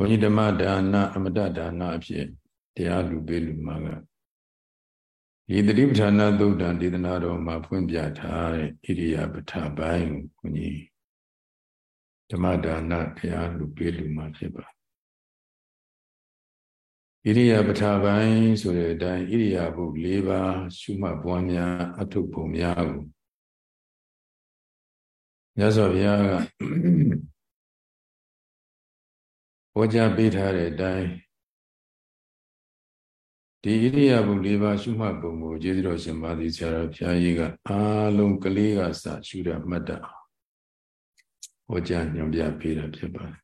ဘုန်းကြီးဓမ္မဒါနအမတဒါနအဖြစ်တရားလူပေးလူမှာကဒီတတိပဌာနာသုတ်တံဒေသနာတော်မှာဖွင့်ပြထားတဲ့ဣရိယာပထပိုင်းကိုဘုန်းကြီးဓမ္မဒါနတရားလူပေးလူမှာဖြစ်ပါဣရိယာပထပိုင်းဆိုတဲ့အတိုင်းဣရိယာပု၄ပါးရှုမှတ်ပွားများအထုပ်ပုံများကိုမြတ်စွာဘုရားက ဟောကြားပေးထားတဲ့အတိုင်းဒီဣရိယာပု၄ပါးရှုမှတ်ပုံကိုကျေးဇူးတော်ရှင်မာသီဆရာတော်ဘုရားကြီးကအားလုံးကလေးကစရှုရမှတ်တတ်အောင်ဟောကြားညွှန်ပြပေးတာဖြစ်ပါတယ်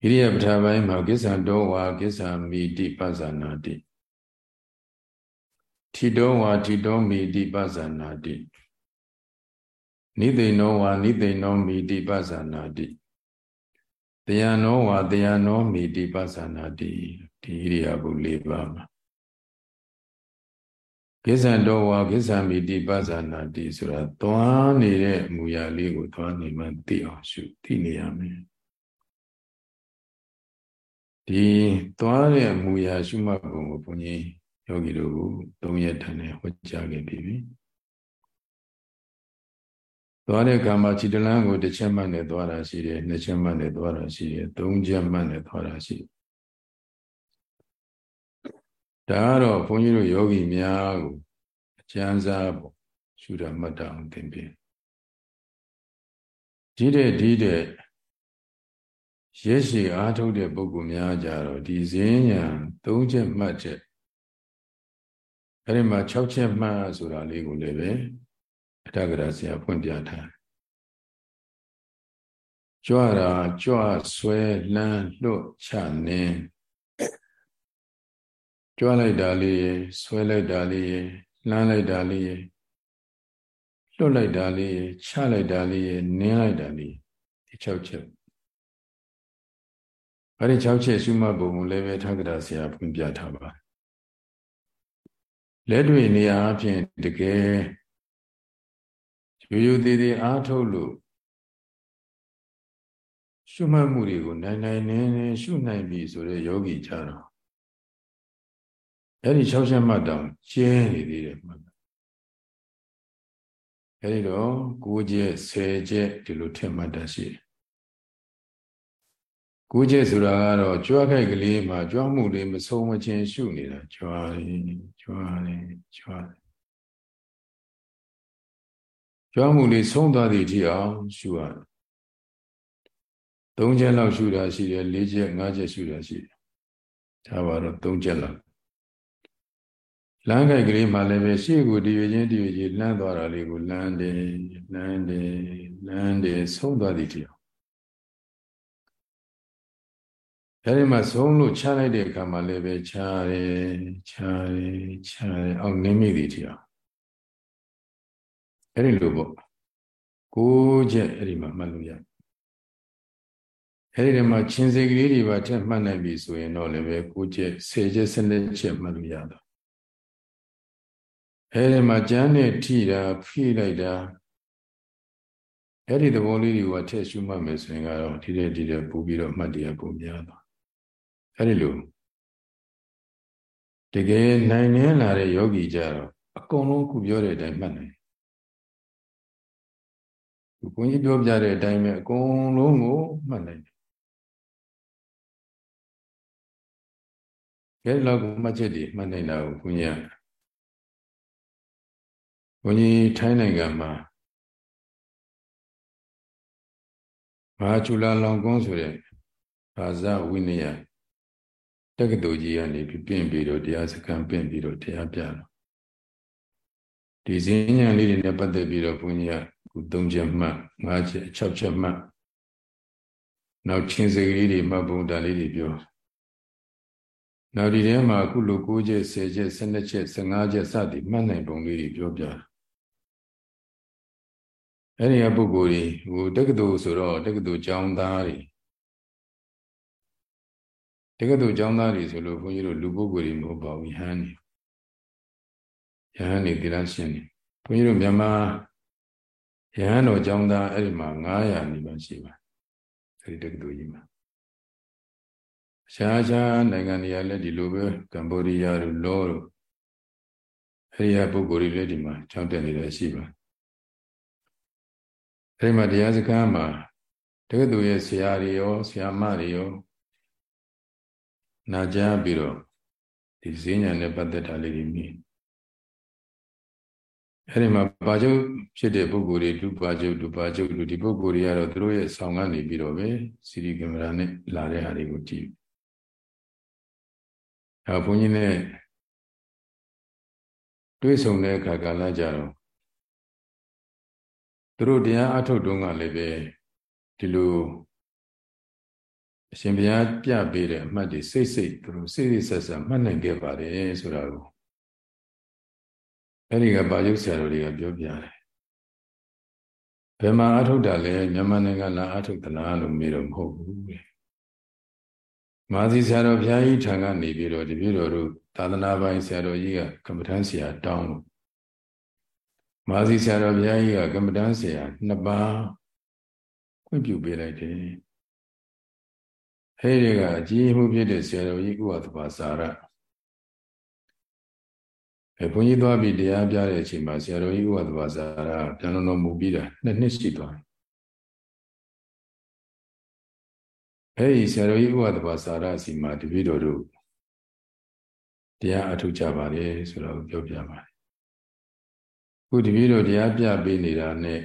ဣရိယာပဌာပိုင်းမှာကိစ္ဆံတောဝါကိစ္ဆံမိတိပဇာနာတိထီတောဝါထီတောမိတိပဇာနာတိနိသိဏောဝါနိသိဏောမိတိပဇာနာတိ တယံနောဝါတယံနောမိတိပဇာနာတိဒီဣရိယာပု၄ပါးမှာကိစ္ဆံတော်ဝါကိစ္ဆံမိတိပဇာနာတိဆိုတာသွားနေတဲ့အမူအရာလေးကိုသွားနေမှသိအောင်ရှုသိနေရမယ်ဒီသွားတဲ့အမူအရာရှုမှတ်ပုံကိုဘုန်းကြီးယောဂီတို့ကို၃ရက်တန်းနဲ့ဟောကြားခဲ့ပြီ သွားတဲ့ကံမှာခြေတလန်းကိုတစ်ချက်မှတ်နဲ့သွားတာရှိတယ်နှစ်ချက်မှတ်နဲ့သွားတာရှိတယ်သုံးချက်မှတ်နဲ့သွားတာရှိတယ်ဒါကတော့ဘုန်းကြီးတို့ယောဂီများကိုအကျဉ်းစားပေါ့ရှုတာမှတ်တာအောင်သင်ပြဒီတဲ့ဒီတဲ့ရဲရှိအားထုတ်တဲ့ပုဂ္ဂိုလ်များကြတော့ဒီဈဉ္ညာ၃ချက်မှတ်ချက်အဲ့ဒီမှာ6ချက်မှတ်ဆိုတာလေးကိုလည်းပဲ အတ္တကရာဆရာဖွင့်ပြထားကြွတာကြွဆွဲလန်းလွတ်ချနင်းကြွလိုက်တာလေးရယ်ဆွဲလိုက်တာလေးရယ်လှမ်းလိုက်တာလေးရယ်လွတ်လိုက်တာလေးရယ်ချလိုက်တာလေးရယ်နင်းလိုက်တာလေးဒီ6ချက်အဲဒီ6ချက်ရှုမှတ်ပုံကိုလည်းပဲထက္ကရာဆရာဖွင့်ပြထားပါလက်တွေ့နေရာအဖြစ်တကယ် ရိုးရိုးသေးသေးအားထုတ်လို့ရှုမှတ်မှုတွေကိုနိုင်နိုင်နေနေရှုနိုင်ပြီဆိုတဲ့ယောဂီကြတော့အဲ့ဒီ၆ချက်မှတ်တောင်ကျဲနေသေးတယ်မှတ်အဲ့ဒီတော့၉ချက်၁၀ချက်ဒီလိုထင်မှတ်တတ်ရှိတယ်၉ချက်ဆိုတာကတော့ကြွားခိုက်ကလေးမှာကြွားမှုလေးမဆုံးမချင်းရှုနေတာကြွားတယ်ကြွားတယ်ကြွားတယ် ကြွားမှုလေးဆုံးသွားသည့်အထိအောင်ရှုရတယ်၃ချက်လောက်ရှုတာရှိတယ်၄ချက်၅ချက်ရှုတာရှိတယ်ဒါပါတော့၃ချက်လောက်လမ်းခိုက်ကလေးမှလည်းပဲရှေ့ကိုတည်ရချင်းတည်ရချင်းလမ်းသွားတာလေးကိုလမ်းတယ်လမ်းတယ်လမ်းတယ်ဆုံးသွားသည်တရားအဲဒီမှာဆုံးလို့ချလိုက်တဲ့အခါမှာလည်းပဲချတယ်ချတယ်ချတယ်အောက်နင်းမိသည်တရား အဲဒီလိုပေါ့ကိုးချက်အဲဒီမှာမှတ်လို့ရတယ်အဲဒီထဲမှာချင်းစေကလေးတွေပါထက်မှတ်နိုင်ပြီဆိုရင်တော့လည်းပဲကိုးချက်ဆယ်ချက်စနစ်ချက်မှတ်လို့ရတော့အဲဒီမှာကြမ်းနဲ့ထိတာဖိလိုက်တာအဲ့ဒီသဘောလေးတွေကထည့်ရှုမှတ်မယ်ဆိုရင်ကတော့ဒီတဲ့ဒီတဲ့ပူပြီးတော့မှတ်တရားပုံများသွားအဲ့ဒီလိုတကယ်နိုင်နေလာတဲ့ယောဂီကြတော့အကုန်လုံးခုပြောတဲ့အတိုင်းမှတ်နိုင် ဘုန်းကြီးပြောပြတဲ့အတိုင်းပဲအကုန်လုံးကိုမှတ်နိုင်တယ်ကဲလောက်မှတ်ချက်တွေမှတ်နိုင်တာကိုဘုန်းကြီးဘုန်းကြီးထိုင်းနိုင်ငံမှာမဟာချူလာလောင်ကုန်းဆိုတဲ့ဘာဇဝိနယတက္ကသိုလ်ကြီးကနေပြီးပြင်ပြီးတော့တရားစခန်းပြင်ပြီးတော့တရားပြတော့ဒီစဉ္ညာလေးတွေနဲ့ပတ်သက်ပြီးတော့ဘုန်းကြီးက ခု၃ချက်မှတ်၅ချက်၆ချက်မှတ်နောက်ချင်းစကလေးတွေမှတ်ပုံတန်လေးတွေပြောနောက်ဒီထဲမှာအခုလို9ချက်10ချက်12ချက်15ချက်စသည်မှတ်နိုင်ပုံလေးတွေပြောပြတာအဲ့ဒီကပုဂ္ဂိုလ်တွေဟိုတက္ကသိုလ်ဆိုတော့တက္ကသိုလ်ကျောင်းသားတွေတက္ကသိုလ်ကျောင်းသားတွေဆိုလို့ဘုန်းကြီးတို့လူပုဂ္ဂိုလ်တွေမဟုတ်ပါဘူးယဟန်နေယဟန်နေတိရရှင်နေဘုန်းကြီးတို့မြန်မာ ယဟန်တော်ကျောင်းသားအဲ့ဒီမှာ900နီးပါးရှိပါအဲ့ဒီတက္ကသိုလ်ကြီးမှာရှားရှားနိုင်ငံတွေကလည်းဒီလိုပဲကမ္ဘောဒီးယားတို့လောတို့အဲဒီဟာပုဂ္ဂိုလ်တွေလည်းဒီမှာကြောင်းတက်နေတယ်ရှိပါအဲဒီမှာတရားစခန်းမှာတက္ကသိုလ်ရဲ့ဆရာတွေရောဆရာမတွေရောနာကြားပြီးတော့ဒီဈဉ္ညာနဲ့ပတ်သက်တာလေးတွေမြင် အဲဒီမှာပါကျုပ်ဖြစ်တဲ့ပုဂ္ဂိုလ်တွေဒုပါကျုပ်ဒုပါကျုပ်လူဒီပုဂ္ဂိုလ်တွေကတော့သူတို့ရဲ့ဆောင်းကနေပြီးတော့ပဲစီရီကင်မရာနဲ့လာတဲ့ဟာတွေကိုကြည့်အဲဘုန်းကြီးနဲ့တွေ့ဆုံတဲ့အခါကာလကြတော့သူတို့တရားအထုတ်တုန်းကလည်းပဲဒီလိုအရှင်ဘုရားပြပေးတဲ့အမှတ်တွေစိတ်စိတ်သူတို့စိတ်စိတ်ဆက်ဆက်မှတ်နိုင်ခဲ့ပါတယ်ဆိုတာကို အဲ့ဒီကပါယုတ်ဆရာတော်တွေကပြောပြတယ်ဘယ်မှာအထုတ်တာလဲမြန်မာနိုင်ငံလာအထုတ်သလားလို့မေးတော့မဟုတ်ဘူးတဲ့မာသီဆရာတော်ဘုရားကြီးထံကနေပြီးတော့ဒီပြည်တော်တို့သာသနာပိုင်ဆရာတော်ကြီးကကမ္မထမ်းဆရာတောင်းလို့မာသီဆရာတော်ဘုရားကြီးကကမ္မထမ်းဆရာနှစ်ပါးခွင့်ပြုပေးလိုက်တယ်အဲဒီကအကြီးမှုဖြစ်တဲ့ဆရာတော်ကြီးဥပဒဘာစာရ အဲဘုန်းကြီးသွားပြီးတရားပြတဲ့အချိန်မှာဆရာတော်ကြီးဥပဒဘာစာရပြန်လုံးတော်မူပြီးတာနှစ်နှစ်ရှိသွားတယ်အဲဒီဆရာတော်ကြီးဥပဒဘာစာရစီမှာတပည့်တော်တို့တရားအထုကြပါလေဆိုတော့ပြောပြပါတယ်ခုတပည့်တော်တရားပြပေးနေတာနဲ့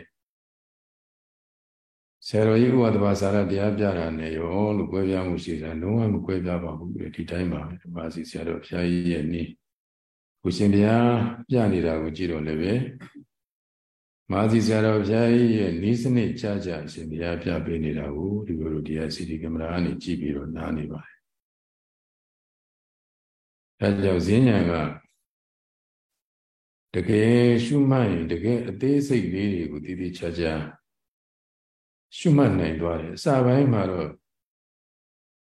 ဆရာတော်ကြီးဥပဒဘာစာရတရားပြတာနဲ့ရောလို့ကွဲပြားမှုရှိတယ်လုံးဝမကွဲပြားပါဘူးဒီတိုင်းပါပဲဒီပါစီဆရာတော်ဘုရားကြီးရဲ့န ည်းကိုရှင်ဘုရားပြနေတာကိုကြည့်တော့လည်းပဲမာသီဆရာတော်ဘုရားကြီးရဲ့နီးစနစ်ကြကြရှင်ဘုရားပြပေးနေတာကိုဒီလိုလိုတရားစီဒီကင်မရာကနေကြည့်ပြီးတော့နားနေပါတယ်အဲကြောင့်ဈဉ္ဉံကတကယ်ရှုမှတ်ရင်တကယ်အသေးစိတ်လေးတွေကိုတည်တည်ချာချာရှုမှတ်နိုင်သွားတယ်အစာပိုင်းမှာတော့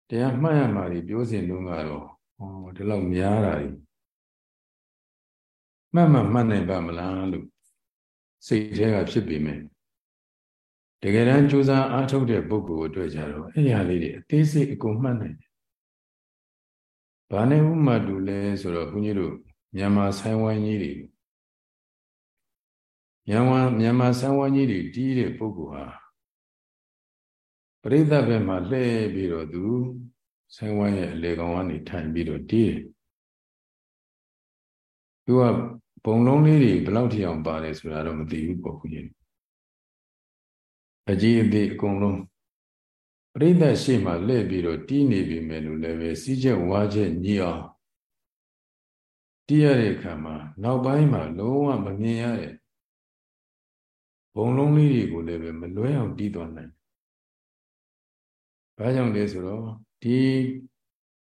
တရားမှတ်ရမှာဒီပြောစဉ်တုန်းကတော့ဟောဒီလောက်များတာကြီး မှတ်မှမှတ်နိုင်ပါမလားလို့စိတ်ထဲကဖြစ်ပေမဲ့တကယ်တမ်းကြိုးစားအားထုတ်တဲ့ပုဂ္ဂိုလ်အတွက်ကြတော့အဲ့ဒီဟာလေးတွေအသေးစိတ်အကုန်မှတ်နိုင်တယ်။ဘာနဲ့ဥမာတူလဲဆိုတော့ဘုန်းကြီးတို့မြန်မာဆိုင်ဝိုင်းကြီးတွေမြန်မာမြန်မာဆိုင်ဝိုင်းကြီးတွေတီးတဲ့ပုဂ္ဂိုလ်ဟာပရိသတ်ဘက်မှာလှည့်ပြီးတော့သူဆိုင်ဝိုင်းရဲ့အလေကောင်ကနေထိုင်ပြီးတော့တီးတယ်သူက ဘုံလုံးလေးတွေဘယ်လောက်ထိအောင်ပါတယ်ဆိုတာတော့မသိဘူးပေါ့ခုကြီးအကြီးအသေးအကုန်လုံးပရိသတ်ရှေ့မှာလှည့်ပြီးတော့တီးနေပြီမယ်လို့လည်းပဲစီးချက်ဝါချက်ညီအောင်တီးရတဲ့အခါမှာနောက်ပိုင်းမှာလုံးဝမမြင်ရတဲ့ဘုံလုံးလေးတွေကိုလည်းပဲမလွဲအောင်တီးသွားနိုင်ဘာကြောင့်လဲဆိုတော့ဒီ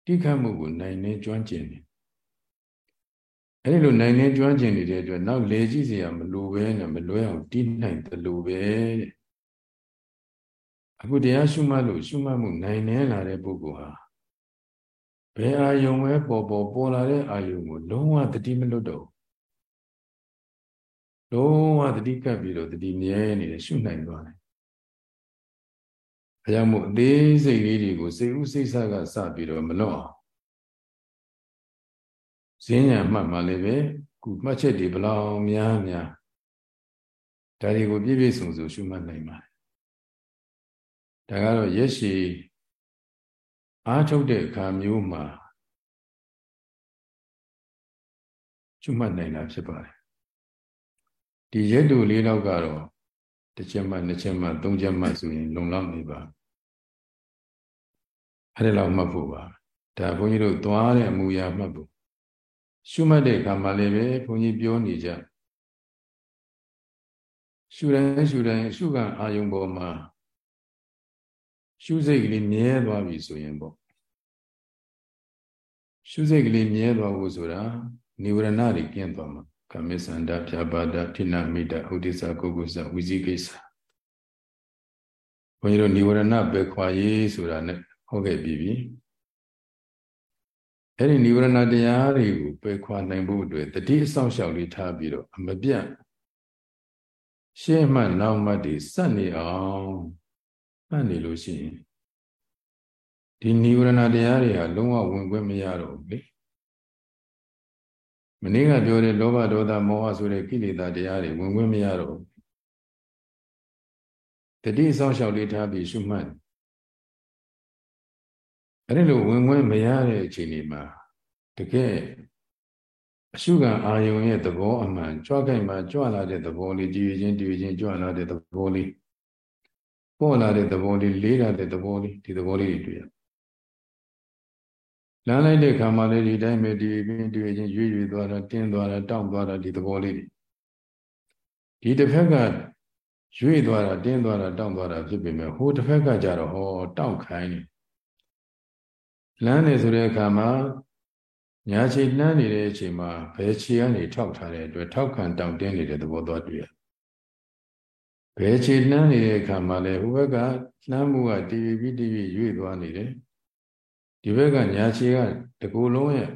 တိခတ်မှုကိုနိုင်နေကျွမ်းကျင်တယ် အဲ့ဒီလိုနိုင်နေကျွမ်းကျင်နေတဲ့အတွက်နောက်လေကြည့်စရာမလိုပဲနဲ့မလွဲအောင်တီးနိုင်တယ်လို့ပဲတဲ့အခုတရားရှုမှတ်လို့ရှုမှတ်မှုနိုင်နေလာတဲ့ပုဂ္ဂိုလ်ဟာဘယ်အာယုံပဲပေါ်ပေါ်ပေါ်လာတဲ့အာယုံကိုလုံးဝတတိမလွတ်တော့လုံးဝတတိကပ်ပြီးတော့တတိမြဲနေတယ်ရှုနိုင်သွားတယ်အဲကြောင့်မို့အသေးစိတ်လေးတွေကိုစိတ်ဥစိတ်ဆကစပြီးတော့မလွတ်အောင် ဈဉ္ညာမှတ်မှလည်းပဲခုမှတ်ချက်တွေဘလောက်များများဒါတွေကိုပြည့်ပြည့်စုံစုံရှုမှတ်နိုင်ပါတယ်ဒါကတော့ရက်ရှည်အားထုတ်တဲ့အခါမျိုးမှာရှုမှတ်နိုင်တာဖြစ်ပါတယ်ဒီရက်တူလေးတော့ကတော့တစ်ချက်မှနှစ်ချက်မှသုံးချက်မှဆိုရင်လုံလောက်နေပါအဲ့ဒီလောက်မှတ်ဖို့ပါဒါဘုန်းကြီးတို့သွားတဲ့အမူအရာမှတ်ဖို့ ရှုမှတ်တဲ့အခါမှာလည်းပဲဘုန်းကြီးပြောနေကြရှုတိုင်းရှုတိုင်းရှုကအာယုံပေါ်မှာရှုစိတ်ကလေးမြဲသွားပြီဆိုရင်ပေါ့ရှုစိတ်ကလေးမြဲသွားဖို့ဆိုတာនិဝရဏတွေကျင့်သွားမှာကမေသန္တာဖြာပါဒထိနာမိတာဥဒိစ္စကုက္ကုစ္စဝိဇိကိစ္စဘုန်းကြီးတို့និဝရဏပဲခွာရေးဆိုတာ ਨੇ ဟုတ်ခဲ့ပြီပြီ အဲ့ဒီនិဝရဏတရားတွေကိုပယ်ခွာနိုင်ဖို့အတွက်တတိအဆောင်ရှောက်လေးထားပြီးတော့အမပြတ်ရှေ့မှနောက်မှတ်တွေစက်နေအောင်မှတ်နေလို့ရှိရင်ဒီနိဝရဏတရားတွေဟာလုံးဝဝင်ခွင့်မရတော့ဘူးလေမနေ့ကပြောတဲ့လောဘဒေါသမောဟဆိုတဲ့ကိလေသာတရားတွေဝင်ခွင့်မရတော့ဘူးတတိစောင့်ရှောက်လေးထားပြီးရှုမှတ် အဲ့ဒီလိုဝင်ခွင့်မရတဲ့အချိန်ဒီမှာတကယ်အရှုခံအာယုံရဲ့သဘောအမှန်ကြွခိုင်မှကြွလာတဲ့သဘောလေးကြည်ချင်းကြည်ချင်းကြွလာတဲ့သဘောလေးပေါ်လာတဲ့သဘောလေးလေးလာတဲ့သဘောလေးဒီသဘောလေးတွေတွေ့ရလမ်းလိုက်တဲ့ခါမှလည်းဒီတိုင်းပဲဒီပြင်းတွေ့ချင်းရွေ့ရွေ့သွားတာတင်းသွားတာတောင့်သွားတာဒီသဘောလေးတွေဒီတစ်ဖက်ကရွေ့သွားတာတင်းသွားတာတောင့်သွားတာဖြစ်ပေမဲ့ဟိုတစ်ဖက်ကကြတော့ဟောတောင့်ခိုင်းနေ လမ်းနေဆိုတဲ့အခါမှာညာခြေနှမ်းနေတဲ့အချိန်မှာဘယ်ခြေကနေထောက်ထားတဲ့အတွက်ထောက်ခံတောင့်တင်းနေတဲ့သဘောသွားတွေ့ရဘယ်ခြေနှမ်းနေတဲ့အခါမှာလဲဟိုဘက်ကနှမ်းမှုကတီဗီပြီးတီဗီရွေ့သွားနေတယ်ဒီဘက်ကညာခြေကတကူလုံးရဲ့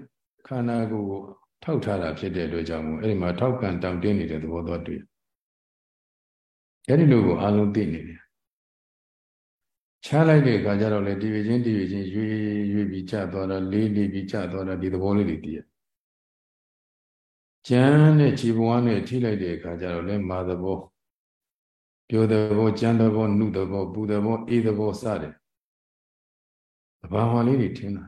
ခန္ဓာကိုယ်ကိုထောက်ထားတာဖြစ်တဲ့အတွက်ကြောင့်မို့အဲ့ဒီမှာထောက်ခံတောင့်တင်းနေတဲ့သဘောသွားတွေ့အဲ့ဒီလိုကိုအလုံးသိနေတယ် ချားလိုက်တဲ့အခါကျတော့လေဒီဝချင်းဒီဝချင်းရွေရွေပြီးကျသွားတာလေးလေးပြီးကျသွားတာဒီသဘောလေးတွေသိရကျမ်းနဲ့ခြေပွားနဲ့ထိလိုက်တဲ့အခါကျတော့လေမာသဘောပြိုသဘောကျမ်းသဘောနှုသဘောပူသဘောအေးသဘောစတယ်သဘာဝလေးတွေထင်လာ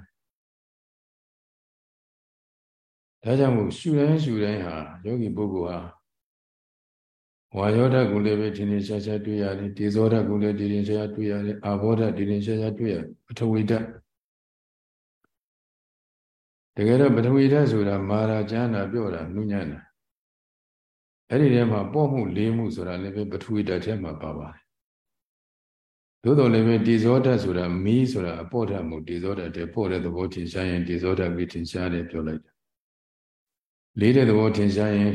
ဒါကြောင့်မို့ရှူတိုင်းရှူတိုင်းဟာယောဂီပုဂ္ဂိုလ်ဟာ ဝါယောဓာတ်ကိုလည်းပဲဒီနေ့ရှားရှားတွေ့ရတယ်ဒေဇောဓာတ်ကိုလည်းဒီနေ့ရှားရှားတွေ့ရတယ်အာဘောဓာတ်ဒီနေ့ရှားရှားတွေ့ရတယ်ပထဝီဓာတ်တကယ်တော့ပထဝီဓာတ်ဆိုတာမာရာကျမ်းတာပြောတာနုညံ့တာအဲ့ဒီထဲမှာပေါ့မှုလေးမှုဆိုတာလည်းပဲပထဝီဓာတ်ထဲမှာပါပါတယ်သို့တော်လည်းပဲဒီဇောဓာတ်ဆိုတာမီးဆိုတာအပေါ့ဓာတ်မှုဒီဇောဓာတ်တဲ့ပေါ့တဲ့သဘောထင်ရှားရင်ဒီဇောဓာတ်ပြီးထင်ရှားတယ်ပြောလိုက်တယ်လေးတဲ့သဘောထင်ရှားရင်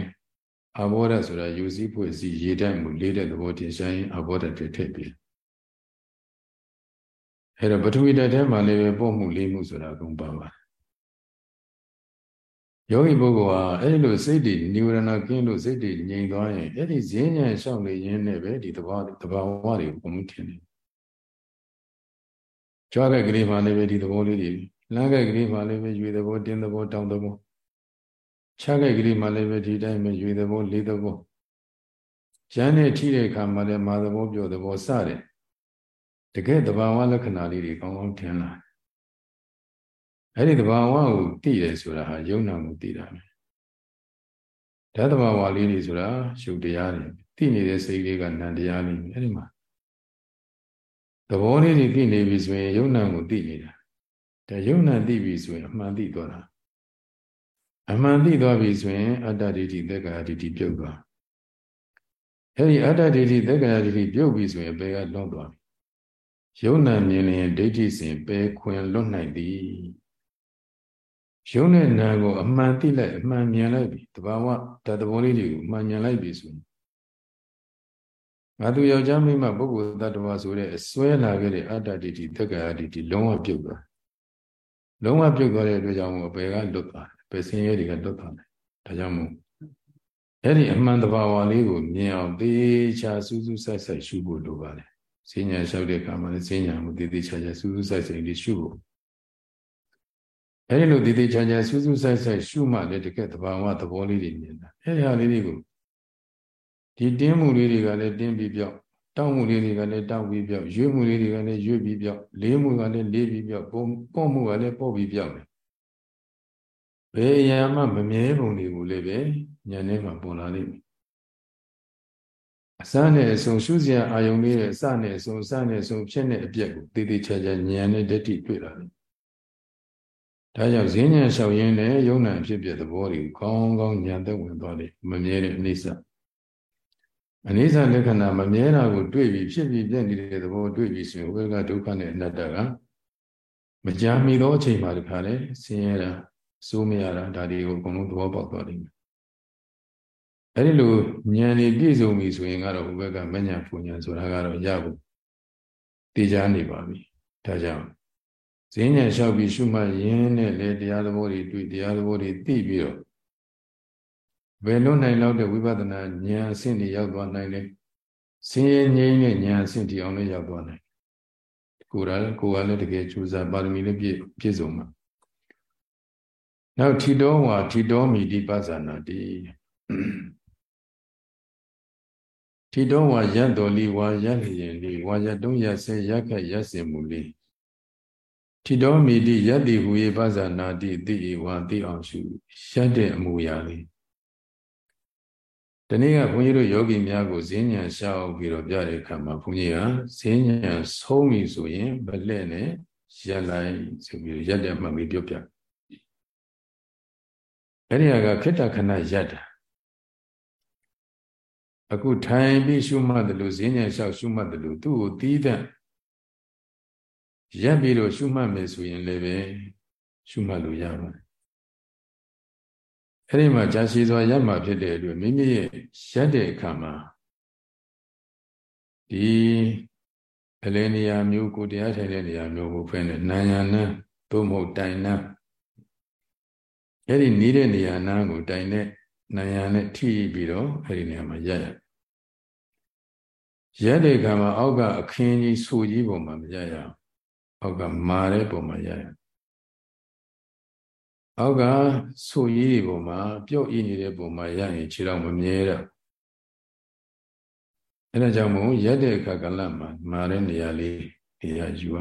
အဘောဓဆိုတာယူစည်းဖွဲ့စည်းရေတိုက်မှုလေးတဲ့သဘောတင်ဆိုင်ရင်အဘောဓတွေထည့်ပြီးအဲ့တော့ပထဝီဓာတ်ထဲမှာလည်းပဲပေါ့မှုလေးမှုဆိုတာအကုန်ပါပါတယ်ယောဂီပုဂ္ဂိုလ်ဟာအဲ့လိုစိတ်တွေနိဝရဏကင်းလို့စိတ်တွေငြိမ်သွားရင်အဲ့ဒီဈဉ္ဉံလျှောက်နေရင်းနဲ့ပဲဒီတဘာတဘာဝတွေဘုံထင်တယ်ကြွားတဲ့ကလေးမှလည်းပဲဒီသဘောလေးတွေလမ်းတဲ့ကလေးမှလည်းပဲရွေသဘောတင်းသဘောတောင်းသဘော ခြားခဲ့ကလေးမှလည်းပဲဒီတိုင်းပဲရွေသဘောလေးသဘောရမ်းနဲ့ထိတဲ့အခါမှာလည်းမာသဘောပြောသဘောစတယ်တကယ်တဘာဝလက္ခဏာလေးတွေကောင်းကောင်းထင်လာအဲ့ဒီတဘာဝကိုသိတယ်ဆိုတာဟာယုံနာကိုသိတာပဲဓာတ်တဘာဝလေးတွေဆိုတာရှုတရားတွေသိနေတဲ့စိတ်လေးကနံတရားလေးအဲ့ဒီမှာသဘောလေးတွေသိနေပြီဆိုရင်ယုံနာကိုသိနေတာဒါယုံနာသိပြီဆိုရင်အမှန်သိသွားတာ အမှန်သိသွားပြီဆိုရင်အတ္တဒိဋ္ဌိသက္ကာဒိဋ္ဌိပြုတ်သွားအဲဒီအတ္တဒိဋ္ဌိသက္ကာဒိဋ္ဌိပြုတ်ပြီဆိုရင်ဘယ်ကလွတ်သွားပြီယုံနာမြင်ရင်ဒိဋ္ဌိစဉ်ပယ်ခွင်လွတ်နိုင်သည်ယုံတဲ့နာကိုအမှန်သိလိုက်အမှန်မြင်လိုက်ပြီတဘာဝဓာတ်သဘောလေးတွေကိုအမှန်မြင်လိုက်ပြီဆိုရင်ငါသူယောက်ျားမိန်းမပုဂ္ဂိုလ်တ attva ဆိုတဲ့အစွဲလာခဲ့တဲ့အတ္တဒိဋ္ဌိသက္ကာဒိဋ္ဌိလုံးဝပြုတ်သွားလုံးဝပြုတ်သွားတဲ့အတွက်ကြောင့်ဘယ်ကလွတ်သွား ပဲဆင်းရဲတွေကလွတ်သွားတယ်ဒါကြောင့်မို့အဲ့ဒီအမှန်တဘာဝလေးကိုမြင်အောင်သေချာစူးစူးဆိုင်ဆိုင်ရှုဖို့လိုပါတယ်ဈဉ္ညာလျှောက်တဲ့အခါမှာလည်းဈဉ္ညာကိုသေသေးချာချာစူးစူးဆိုင်ဆိုင်လေးရှုဖို့အဲ့ဒီလိုသေသေးချာချာစူးစူးဆိုင်ဆိုင်ရှုမှလည်းတကယ်တဘာဝသဘောလေးတွေမြင်တာအဲ့ဒီဟာလေးတွေကိုဒီတင်းမှုလေးတွေကလည်းတင်းပြီးပြောက်တောက်မှုလေးတွေကလည်းတောက်ပြီးပြောက်ရွေ့မှုလေးတွေကလည်းရွေ့ပြီးပြောက်လေးမှုကလည်းလေးပြီးပြောက်ပုံပေါ့မှုကလည်းပေါ့ပြီးပြောက်တယ် ဘယ်အရာမှမမြဲပုံတွေကိုလည်းပဲဉာဏ်ထဲမှာပေါ်လာလိမ့်မယ်အစနဲ့အဆုံးရှုစရာအာယုံလေးရဲ့အစနဲ့အဆုံးအစနဲ့အဆုံးဖြစ်တဲ့အပြက်ကိုတည်တည်ချာချာဉာဏ်နဲ့တတိတွေ့လာတယ်ဒါကြောင့်ဈဉ္ဉံလျှောက်ရင်းနဲ့ယုံနာဖြစ်ဖြစ်သဘောတွေကောင်းကောင်းဉာဏ်သက်ဝင်သွားတယ်မမြဲတဲ့အိဋ္ဌအနိစ္စလက္ခဏာမမြဲတာကိုတွေ့ပြီးဖြစ်ပြီးပြည့်နေတဲ့သဘောတွေ့ပြီးဆိုရင်ဝိကဒုက္ခနဲ့အနတ္တကမကြာမီသောအချိန်မှတခါလေဆင်းရဲတာ စိုးမရတာဒါတွေကိုအကုန်လုံးသဘောပေါက်သွားလိမ့်မယ်အဲ့ဒီလိုဉာဏ်နေပြည့်စုံပြီဆိုရင်ကတော့ဘုဘက်ကမဉဏ်ပူဉဏ်ဆိုတာကတော့ရဖို့တည်ကြနေပါပြီဒါကြောင့်ဈဉ္ဉဏ်လျှောက်ပြီးရှုမှတ်ရင်းနဲ့လေတရားသဘောတွေတွေ့တရားသဘောတွေသိပြီးတော့ဘယ်လုံးနိုင်လောက်တဲ့ဝိပဿနာဉာဏ်အဆင့်တွေရောက်သွားနိုင်လဲဆင်းရဲငြိမ်းတဲ့ဉာဏ်အဆင့်တီအောင်လည်းရောက်သွားနိုင်ခကိုယ်ကကိုယ်ကလည်းတကယ်ကြိုးစားပါရမီလည်းပြည့်ပြည့်စုံမှာ နောက်ထီတော်ဝါထီတော်မီဒီပဇာနာတိထီတော်ဝါရတ်တော်လီဝါရတ်လျင်လီဝါရတုံးရဆဲရခက်ရစင်မူလီထီတော်မီဒီယတ္တိဟူ၏ပဇာနာတိတိဧဝံတိအောင်ရှုရတ်တဲ့အမူအရာလေးဒီနေ့ကဘုန်းကြီးတို့ယောဂီများကိုဈဉ္ဉံရှောက်ပြီးတော့ပြတဲ့အခါမှာဘုန်းကြီးကဈဉ္ဉံဆုံးပြီဆိုရင်ဗလက်နဲ့ရက်လိုက်ဆိုပြီးရက်တဲ့မှတ်ပြီးပြောပြ အဲ့ဒီကခိတ္တခဏရက်တာအခုထိုင်ပြီးရှုမှတ်တယ်လို့ဈဉ္ဉံလျှောက်ရှုမှတ်တယ်လို့သူ့ကိုတီးတဲ့ရက်ပြီးတော့ရှုမှတ်မယ်ဆိုရင်လည်းပဲရှုမှတ်လို့ရပါတယ်အဲ့ဒီမှာကြာရှည်စွာရပ်မှာဖြစ်တဲ့အတွက်မိမိရဲ့ရက်တဲ့အခါမှာဒီအလင်းနေရာမျိုးကိုတရားထိုင်တဲ့နေရာမျိုးကိုဖဲနဲ့နာယနာသို့မဟုတ်တိုင်နာ အဲ့ဒီနေတဲ့နေရာနာကိုတိုင်နဲ့နာယနဲ့ထိပြီးတော့အဲ့ဒီနေရာမှာရက်ရရက်တဲ့အခါမှာအောက်ကအခင်းကြီးဆူကြီးပုံမှာမရရအောင်အောက်ကမာတဲ့ပုံမှာရရအောက်ကဆူကြီးတွေပုံမှာပြုတ်ဤနေတဲ့ပုံမှာရရင်ခြေတော်မမြဲတော့အဲဒါကြောင့်မို့ရက်တဲ့အခါကလမှာမာတဲ့နေရာလေးနေရာယူရ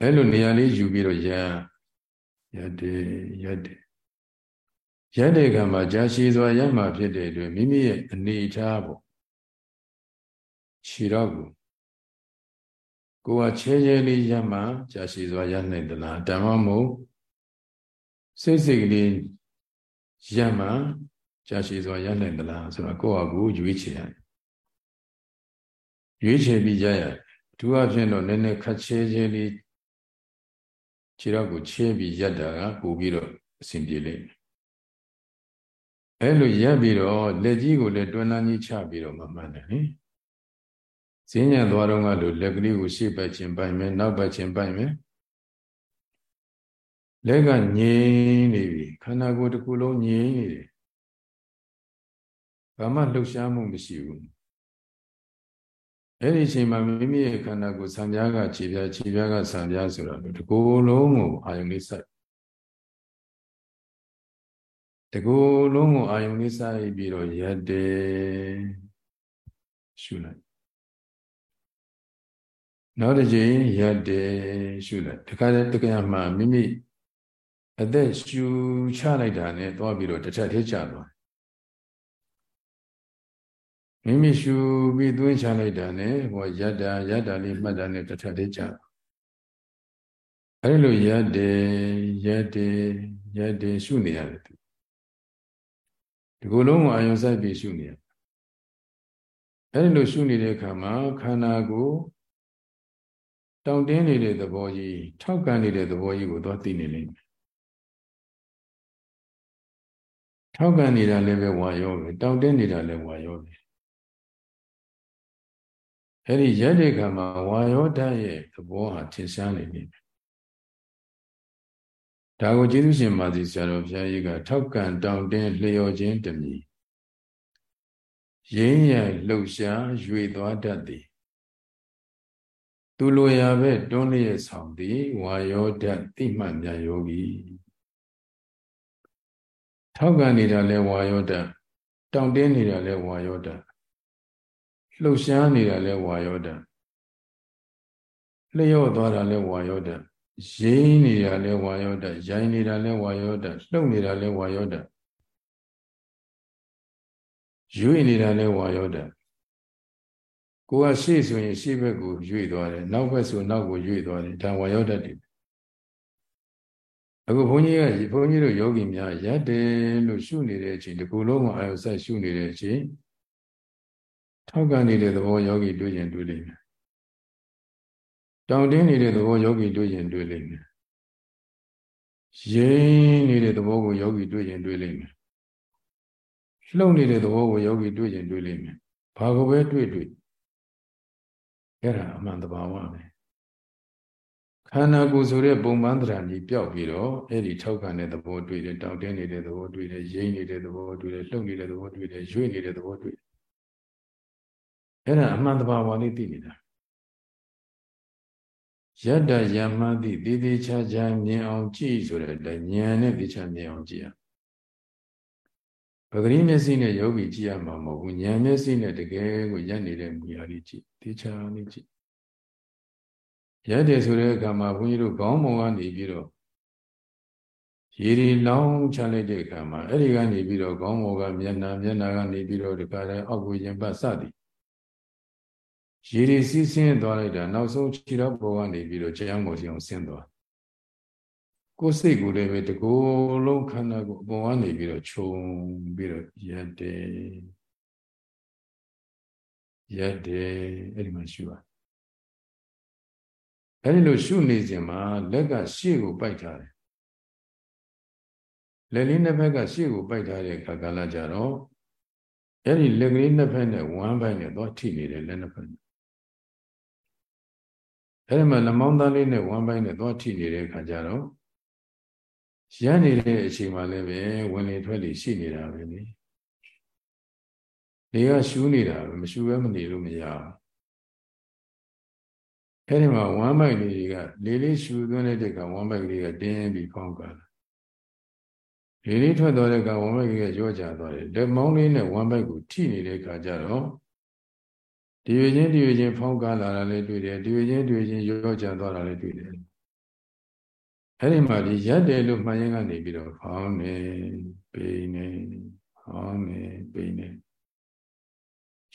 အဲလိုနေရာလေးယူပြီးတော့ရ ရက်တဲ့ရက်တဲ့ရက်တဲ့ကံမှာကြာရှည်စွာရမှဖြစ်တဲ့အတွက်မိမိရဲ့အနေအထားပေါ့ခြေတော့ကိုကိုယ်ကချဲချဲလေးရမှကြာရှည်စွာရနိုင်သလားဓမ္မမို့စိတ်စိတ်ကလေးရမှကြာရှည်စွာရနိုင်သလားဆိုတော့ကိုယ့်အကူရွေးချယ်ရတယ်ရွေးချယ်ပြီးရရသူအဖြစ်တော့နည်းနည်းခက်ချဲချဲလေး ခြေတော့ကိုချဲပြီးရက်တာကပို့ပြီးတော့အဆင်ပြေလိမ့်မယ်အဲလိုရက်ပြီးတော့လက်ကြီးကိုလည်းတွန်းလန်းကြီးချပြီးတော့မမှန်တယ်နိဈဉ္ညာသွားတော့ကလို့လက်ကလေးကိုရှေ့ပတ်ခြင်းပိုင်မယ်နောက်ပတ်ခြင်းပိုင်မယ်လက်ကငြိမ်နေပြီခန္ဓာကိုယ်တစ်ခုလုံးငြိမ်နေတယ်ဘာမှလှုပ်ရှားမှုမရှိဘူး အဲ့ဒီအချိန်မှာမိမိရဲ့ခန္ဓာကိုယ်ဆံပြားကခြေပြားခြေပြားကဆံပြားဆိုတော့ဒီကိုယ်လုံးကိုအာယုန်လေးစိုက်တကူလုံးကိုအာယုန်လေးစိုက်ပြီးတော့ရက်တယ်ရှုလိုက်နောက်တစ်ချိန်ရက်တယ်ရှုလိုက်တခါတည်းတကယ်မှမိမိအသက်ရှူချလိုက်တာနဲ့သွားပြီးတော့တစ်ထပ်ထဲကျသွား မိမိရှူပြီးသွင်းချလိုက်တာနဲ့ဟောယတ္တာယတ္တာလေးမှတ်တာနဲ့တစ်ထပ်ထဲကျအဲဒီလိုရက်တယ်ရက်တယ်ရက်တယ်ရှုနေရတယ်ဒီကိုယ်လုံးကိုအာယုံစိုက်ပြီးရှုနေရအဲဒီလိုရှုနေတဲ့အခါမှာခန္ဓာကိုတောင့်တင်းနေတဲ့သဘောကြီးထောက်ကန်နေတဲ့သဘောကြီးကိုသွားသိနေလိမ့်မယ်ထောက်ကန်နေတာလည်းပဲဝါရောပဲတောင့်တင်းနေတာလည်းဝါရောပဲ အဲ့ဒီရက်တဲ့ခါမှာဝါရောဓာတ်ရဲ့သဘောဟာထင်ရှားနေနေတယ်ဒါကိုကျေးဇူးရှင်မာသီဆရာတော်ဘုရားကြီးကထောက်ကန်တောင့်တင်းလျော်ခြင်းတမီရင်းရလှုပ်ရှားရွေသွားတတ်သည်သူလိုရာပဲတွန်းလျက်ဆောင်သည်ဝါယောဓာတ်တိမှတ်မြတ်ယောဂီထောက်ကန်နေတာလဲဝါယောဓာတ်တောင့်တင်းနေတာလဲဝါယောဓာတ် လှုပ်ရှားနေတာလဲဝါယောဓာတ်လျော့သွားတာလဲဝါယောဓာတ်ရင်းနေတာလဲဝါယောဓာတ်ရိုင်းနေတာလဲဝါယောဓာတ်လှုပ်နေတာလဲဝါယောဓာတ်ရွေ့နေတာလဲဝါယောဓာတ်ကိုကရှေ့ဆိုရင်ရှေ့ဘက်ကိုရွေ့သွားတယ်နောက်ဘက်ဆိုနောက်ကိုရွေ့သွားတယ်ဒါဝါယောဓာတ်တွေအခုဘုန်းကြီးကဘုန်းကြီးတို့ယောဂီများရက်တယ်လို့ရှုနေတဲ့အချိန်ဒီကုလုံးမှာအာယုစိုက်ရှုနေတဲ့အချိန် ထောက်ကန်နေတဲ့သဘောယောဂီတွေ့ရင်တွေ့လိမ့်မယ်တောင်းတင်းနေတဲ့သဘောယောဂီတွေ့ရင်တွေ့လိမ့်မယ်ရင်းနေတဲ့သဘောကိုယောဂီတွေ့ရင်တွေ့လိမ့်မယ်လှုပ်နေတဲ့သဘောကိုယောဂီတွေ့ရင်တွေ့လိမ့်မယ်ဘာကိုပဲတွေ့တွေ့အဲ့ဒါအမှန်တဘာဝပဲခန္ဓာကိုယ်ဆိုတဲ့ပုံပန်းတရာကြီးပျောက်ပြီးတော့အဲ့ဒီထောက်ခံတဲ့သဘောတွေ့တယ်တောင့်တင်းနေတဲ့သဘောတွေ့တယ်ရိမ့်နေတဲ့သဘောတွေ့တယ်လှုပ်နေတဲ့သဘောတွေ့တယ်ရွေ့နေတဲ့သဘောတွေ့တယ် အဲ့ဒါအမှန်တဘာဝလေးသိနေတာယတ္တယမတိတည်တည်ချာချာမြင်အောင်ကြည့်ဆိုတဲ့အတိုင်းဉာဏ်နဲ့တည်ချာမြင်အောင်ကြည့်ရပဂရိမျက်စိနဲ့ယောဂီကြည့်ရမှာမဟုတ်ဘူးဉာဏ်မျက်စိနဲ့တကယ်ကိုရက်နေတဲ့မူရာလေးကြည့်တည်ချာလေးကြည့်ရက်တယ်ဆိုတဲ့အခါမှာဘုန်းကြီးတို့ခေါင်းပုံကနေပြီးတော့ရေဒီလောင်းချလိုက်တဲ့အခါမှာအဲ့ဒီကနေပြီးတော့ခေါင်းပေါ်ကမျက်နှာမျက်နှာကနေပြီးတော့ဒီကရဲအောက်ကိုရင်ပတ်စသည် ရေဒီစီးဆင်းသွားလိုက်တာနောက်ဆုံးခြေတော်ပေါ်ကနေပြီးတော့ကြောင်းပေါ်စီအောင်ဆင်းသွားကိုယ်စိတ်ကိုလည်းပဲတကူလုံးခန္ဓာကိုအပေါ်ကနေပြီးတော့ခြုံပြီးတော့ရက်တယ်ရက်တယ်အဲ့ဒီမှာရှုပါအဲ့ဒီလိုရှုနေစဉ်မှာလက်ကရှေ့ကိုပိုက်ထားတယ်လက်လေးနှစ်ဖက်ကရှေ့ကိုပိုက်ထားတဲ့အခါကာလကြတော့အဲ့ဒီလက်ကလေးနှစ်ဖက်နဲ့ဝမ်းပိုင်းနဲ့တော့ထိနေတယ်လက်နှစ်ဖက် အဲ့ဒီမှာလမောင်းသားလေးနဲ့ဝမ်းပိုင်းနဲ့တော့ထိနေတဲ့အခါကျတော့ရမ်းနေတဲ့အချိန်မှလည်းပဲဝင်လေထွက်လေရှိနေတာပဲလေနေကရှူးနေတာပဲမရှူဘဲမနေလို့မရဘူးအဲ့ဒီမှာဝမ်းပိုက်လေးတွေကလေးလေးရှူသွင်းတဲ့ကဝမ်းပိုက်ကလေးကတင်းပြီးဖောင်းကြတာလေးလေးထွက်သွားတဲ့ကဝမ်းပိုက်ကလေးကရော့ကြသွားတယ်လက်မောင်းလေးနဲ့ဝမ်းပိုက်ကိုထိနေတဲ့အခါကျတော့ ဒီရချင်းဒီရချင်းဖောင်းကားလာတာလည်းတွေ့တယ်ဒီရချင်းဒီရချင်းရော့ကြသွားတာလည်းတွေ့တယ်အဲ့ဒီမှာဒီရက်တယ်လို့မှတ်ရင်ကနေပြီးတော့ဖောင်းနေပိနေဖောင်းနေပိနေ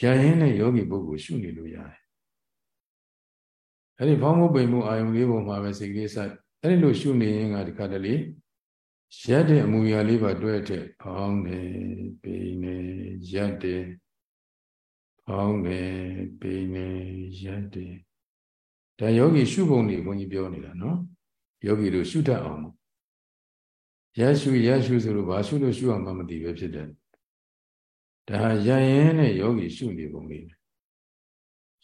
ရရင်နဲ့ယောဂီပုဂ္ဂိုလ်ရှုနေလို့ရတယ်အဲ့ဒီဖောင်းမှုပိန်မှုအာယုံလေးပုံမှာပဲစိတ်ကလေးစိုက်အဲ့ဒီလိုရှုနေရင်ကဒီခါတလေရက်တဲ့အမူအရာလေးပါတွဲတဲ့ဖောင်းနေပိနေရက်တယ် ဖောင်းနေပိနေရက်တယ်ဒါယောဂီရှုပုံတွေဘုန်းကြီးပြောနေတာနော်ယောဂီတို့ရှုတတ်အောင်ရရှုရရှုဆိုလို့ဘာရှုလို့ရှုအောင်မမသိပဲဖြစ်တယ်ဒါရရင်နဲ့ယောဂီရှုနေပုံလေး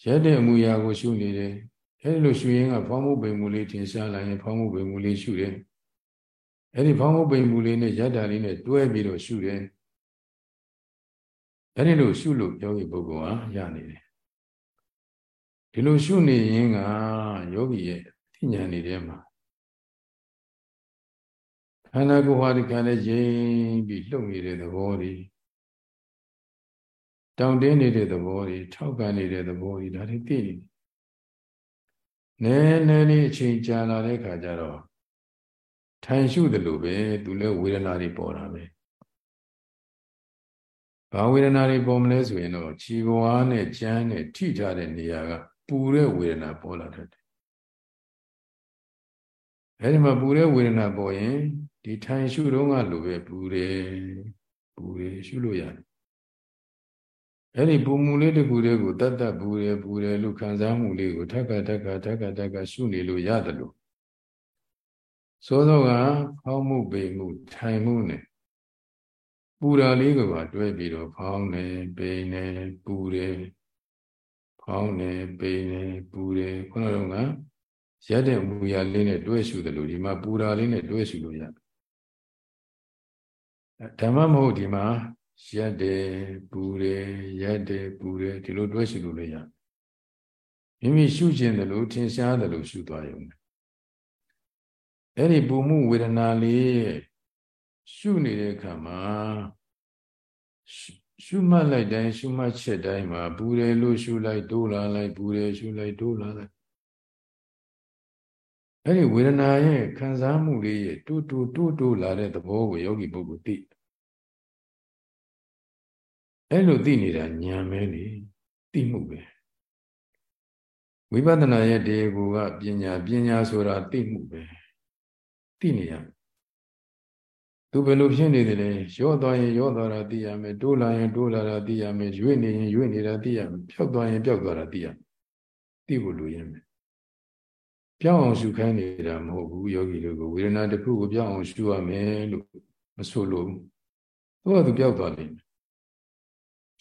ရက်တဲ့အမူအရာကိုရှုနေတယ်အဲဒီလိုရှုရင်းကဖောင်းမှုပိန်မှုလေးထင်ရှားလာရင်ဖောင်းမှုပိန်မှုလေးရှုတယ်အဲဒီဖောင်းမှုပိန်မှုလေးနဲ့ရတ္တာလေးနဲ့တွဲပြီးတော့ရှုတယ် အဲဒီလိုရှုလို့ယောဂီပုဂ္ဂိုလ်ဟာရနေတယ်ဒီလိုရှုနေရင်ကယောဂီရဲ့သိဉာဏ်နေတဲ့မှာခန္ဓာကိုယ်ဟာဒီခန္ဓာရင်းပြီးလှုပ်နေတဲ့သဘောတွေတောင့်တင်းနေတဲ့သဘောတွေထောက်ကန်နေတဲ့သဘောတွေဒါတွေသိနေနည်းနည်းလေးအချိန်ကြာလာတဲ့ခါကျတော့ထိုင်ရှုတယ်လို့ပဲသူလည်းဝေဒနာတွေပေါ်တာပဲ ဘာဝေဒနာတွေပေါ်မလဲဆိုရင်တော့ခြေပွားနဲ့ကြမ်းနဲ့ထိထားတဲ့နေရာကပူတဲ့ဝေဒနာပေါ်လာတတ်တယ်အဲဒီမှာပူတဲ့ဝေဒနာပေါ်ရင်ဒီထိုင်ရှုတော့ကလိုပဲပူတယ်ပူတယ်ရှုလို့ရတယ်အဲ့ဒီပူမှုလေးတကူလေးကိုတတ်တတ်ပူတယ်ပူတယ်လို့ခံစားမှုလေးကိုထက်ကထက်ကထက်ကထက်ကရှုနေလို့ရတယ်လို့သောသောကဖောင်းမှုပိန်မှုထိုင်မှုနဲ့ ပူတာလေးကိုပါတွဲပြီးတော့ဖောင်းနေပိန်နေပူတယ်ဖောင်းနေပိန်နေပူတယ်ခုနကရက်တဲ့မူရလေးနဲ့တွဲရှုတယ်လို့ဒီမှာပူတာလေးနဲ့တွဲရှုလို့ရတယ်ဓမ္မမဟုတ်ဒီမှာရက်တယ်ပူတယ်ရက်တယ်ပူတယ်ဒီလိုတွဲရှုလို့လည်းရမိမိရှုခြင်းတယ်လို့ထင်ရှားတယ်လို့ရှုသွားရုံနဲ့အဲ့ဒီပူမှုဝေဒနာလေး ရှုနေတဲ့အခါမှာရှုမှတ်လိုက်တိုင်းရှုမှတ်ချက်တိုင်းမှာပူတယ်လို့ရှုလိုက်တိုးလာလိုက်ပူတယ်ရှုလိုက်တိုးလာလိုက်အဲ့ဒီဝေဒနာရဲ့ခံစားမှုလေးရဲ့တူတူတူတူလာတဲ့သဘောကိုယောဂီပုဂ္ဂိုလ်သိအဲ့လိုသိနေတာဉာဏ်ပဲလေသိမှုပဲဝိပဿနာရဲ့တရားကိုကပညာပညာဆိုတာသိမှုပဲသိနေရ သူဘယ်လိုဖြစ်နေတယ်လဲရော့သွားရင်ရော့သွားတာသိရမယ်တိုးလာရင်တိုးလာတာသိရမယ်ရွေ့နေရင်ရွေ့နေတာသိရမယ်ပျောက်သွားရင်ပျောက်သွားတာသိရမယ်သိဖို့လိုရမယ်ပြောင်းအောင်ရှုခိုင်းနေတာမဟုတ်ဘူးယောဂီတို့ကဝေဒနာတစ်ခုကိုပြောင်းအောင်ရှုရမယ်လို့မဆိုလို့သူကသူပြောက်သွားလိမ့်မယ်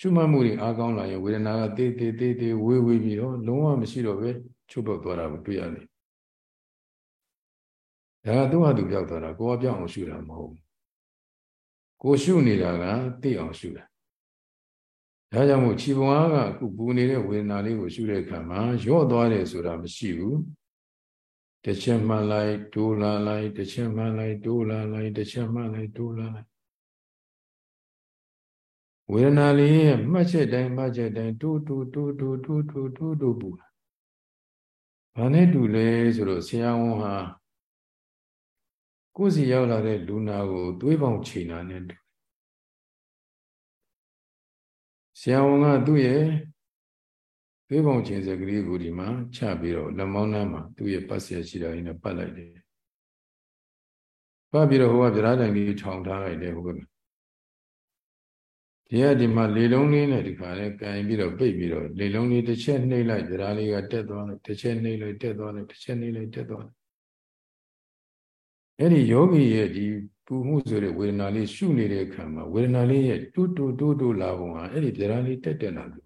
ရှုမှတ်မှုတွေအားကောင်းလာရင်ဝေဒနာကတေးတေးတေးတေးဝေးဝေးပြီးတော့လုံးဝမရှိတော့ပဲချုပ်ပေါက်သွားတာကိုတွေ့ရတယ်ဒါကသူ့ဟာသူပြောက်သွားတာကိုကပြောင်းအောင်ရှုတာမဟုတ်ဘူး ကိုရှုနေတာကသိအောင်ရှုတာဒါကြောင့်မို့ခြေပွားကအခုပူနေတဲ့ဝေဒနာလေးကိုရှုတဲ့အခါမှာရော့သွားတယ်ဆိုတာမရှိဘူးတစ်ချက်မှလိုက်တိုးလာလိုက်တစ်ချက်မှလိုက်တိုးလာလိုက်တစ်ချက်မှလိုက်တိုးလာလိုက်ဝေဒနာလေးရဲ့မှတ်ချက်တိုင်းမှတ်ချက်တိုင်းတိုးတိုးတိုးတိုးတိုးတိုးတိုးတိုးပူလာဘာနဲ့တူလဲဆိုတော့ဆရာဝန်ဟာ ကိုယ်စီရောက်လာတဲ့လူနာကိုသွေးပေါင်ချိန်တာနဲ့တူဆရာဝန်ကသူ့ရဲ့သွေးပေါင်ချိန်စကလေးကိုဒီမှာချပြီးတော့လက်မောင်းနှမ်းမှာသူ့ရဲ့ပတ်ဆက်ရှိတာကြီးနဲ့ပတ်လိုက်တယ်ပတ်ပြီးတော့ဟိုကဗျာဒိုင်လေးထောင်ထားလိုက်တယ်ဟိုကဒီကဒီမှာလေလုံးလေးနဲ့ဒီခါလဲကန်ပြီးတော့ပိတ်ပြီးတော့လေလုံးလေးတစ်ချက်နှိမ့်လိုက်ဗျာလေးကတက်သွားလိုက်တစ်ချက်နှိမ့်လိုက်တက်သွားလိုက်တစ်ချက်နှိမ့်လိုက်တက်သွားလိုက် အဲ့ဒီယောဂီရဲ့ဒီပူမှုဆိုတဲ့ဝေဒနာလေးရှုနေတဲ့အခါမှာဝေဒနာလေးရဲ့တူးတူးတူးတူးလာပုံဟာအဲ့ဒီဗျာလေးတက်တက်လာတယ်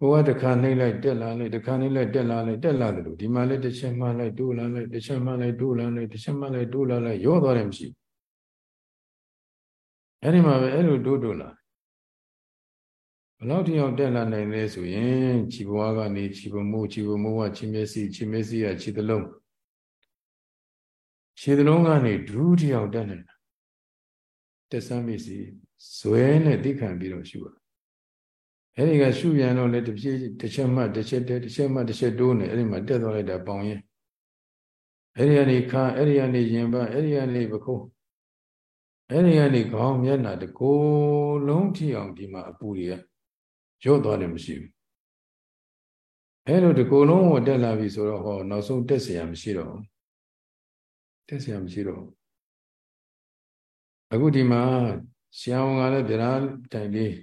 ဘဝတစ်ခါနှိမ့်လိုက်တက်လာလိုက်တစ်ခါနှိမ့်လိုက်တက်လာလိုက်တက်လာတယ်လို့ဒီမှာလည်းတစ်ချက်မှလိုက်တိုးလာလိုက်တစ်ချက်မှလိုက်တိုးလာလိုက်တစ်ချက်မှလိုက်တိုးလာလိုက်ရောသွားတယ်မရှိအဲ့ဒီမှာပဲအဲ့လိုတိုးတိုးလာဘလောက်တိအောင်တက်လာနိုင်လဲဆိုရင်ခြေဘဝကနေခြေဘမိုးခြေဘမိုးကခြေမျက်စိခြေမျက်စိကခြေသလုံး ခြေသလုံးကနေဒူးတိအောင်တက်နေတာတက်စမ်းမိစီဇွဲနဲ့သိခံပြီးတော့ရှုရအဲ့ဒီကရှုပြန်တော့လေတစ်ပြေးတစ်ချက်မှတစ်ချက်တစ်ချက်မှတစ်ချက်တိုးနေအဲ့ဒီမှာတက်သွားလိုက်တာပေါင်ရင်အဲ့ဒီကနေခါအဲ့ဒီကနေရင်ပအဲ့ဒီကနေပခုံးအဲ့ဒီကနေခေါင်းမျက်နှာတကိုယ်လုံးထိအောင်ဒီမှာအပူတွေကရော့သွားတယ်မရှိဘူးအဲ့လိုတကိုယ်လုံးကိုတက်လာပြီဆိုတော့ဟောနောက်ဆုံးတက်เสียမရှိတော့ တက်เสียမရှိတော့အခုဒီမှာဆရာဝန်ကလည်းဗျာတိုင်လေး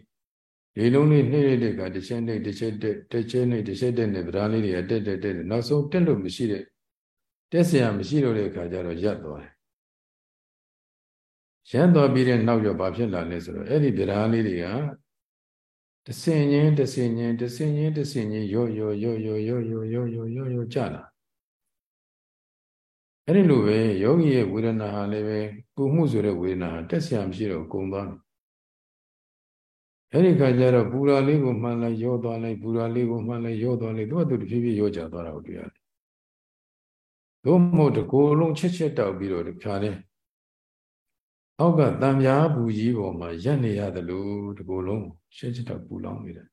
လေလုံးလေးနှိမ့်ရတဲ့ကတစ်ချက်နှိမ့်တစ်ချက်တက်တစ်ချက်နှိမ့်တစ်ချက်တက်နဲ့ဗရာလေးတွေကတက်တက်တက်နောက်ဆုံးတက်လို့မရှိတဲ့တက်เสียမရှိတော့တဲ့အခါကျတော့ရပ်သွားတယ်ရမ်းသွားပြီးတဲ့နောက်ရောဘာဖြစ်လာလဲဆိုတော့အဲ့ဒီဗရာလေးတွေကတဆင်ချင်းတဆင်ချင်းတဆင်ချင်းတဆင်ချင်းရော့ရော့ရော့ရော့ရော့ရော့ရော့ရော့ရော့ရော့ကြလာ အဲ့ဒီလိုပဲယောဂီရဲ့ဝေဒနာဟာလည်းပဲပူမှုဆိုတဲ့ဝေဒနာတက်ဆရာမရှိတော့ကုန်သွားတယ်အဲ့ဒီခါကျတော့ပူရာလေးကိုမှန်လိုက်ရော့သွားလိုက်ပူရာလေးကိုမှန်လိုက်ရော့သွားလိုက်သူကသူတဖြည်းဖြည်းရော့ကြသွားတာကိုတွေ့ရတယ်သို့မဟုတ်တကိုယ်လုံးချက်ချက်တောက်ပြီးတော့ဖြာတယ်အောက်ကတံပြားဘူးကြီးပေါ်မှာရက်နေရတယ်လို့တကိုယ်လုံးချက်ချက်တောက်ပူလောင်နေတယ်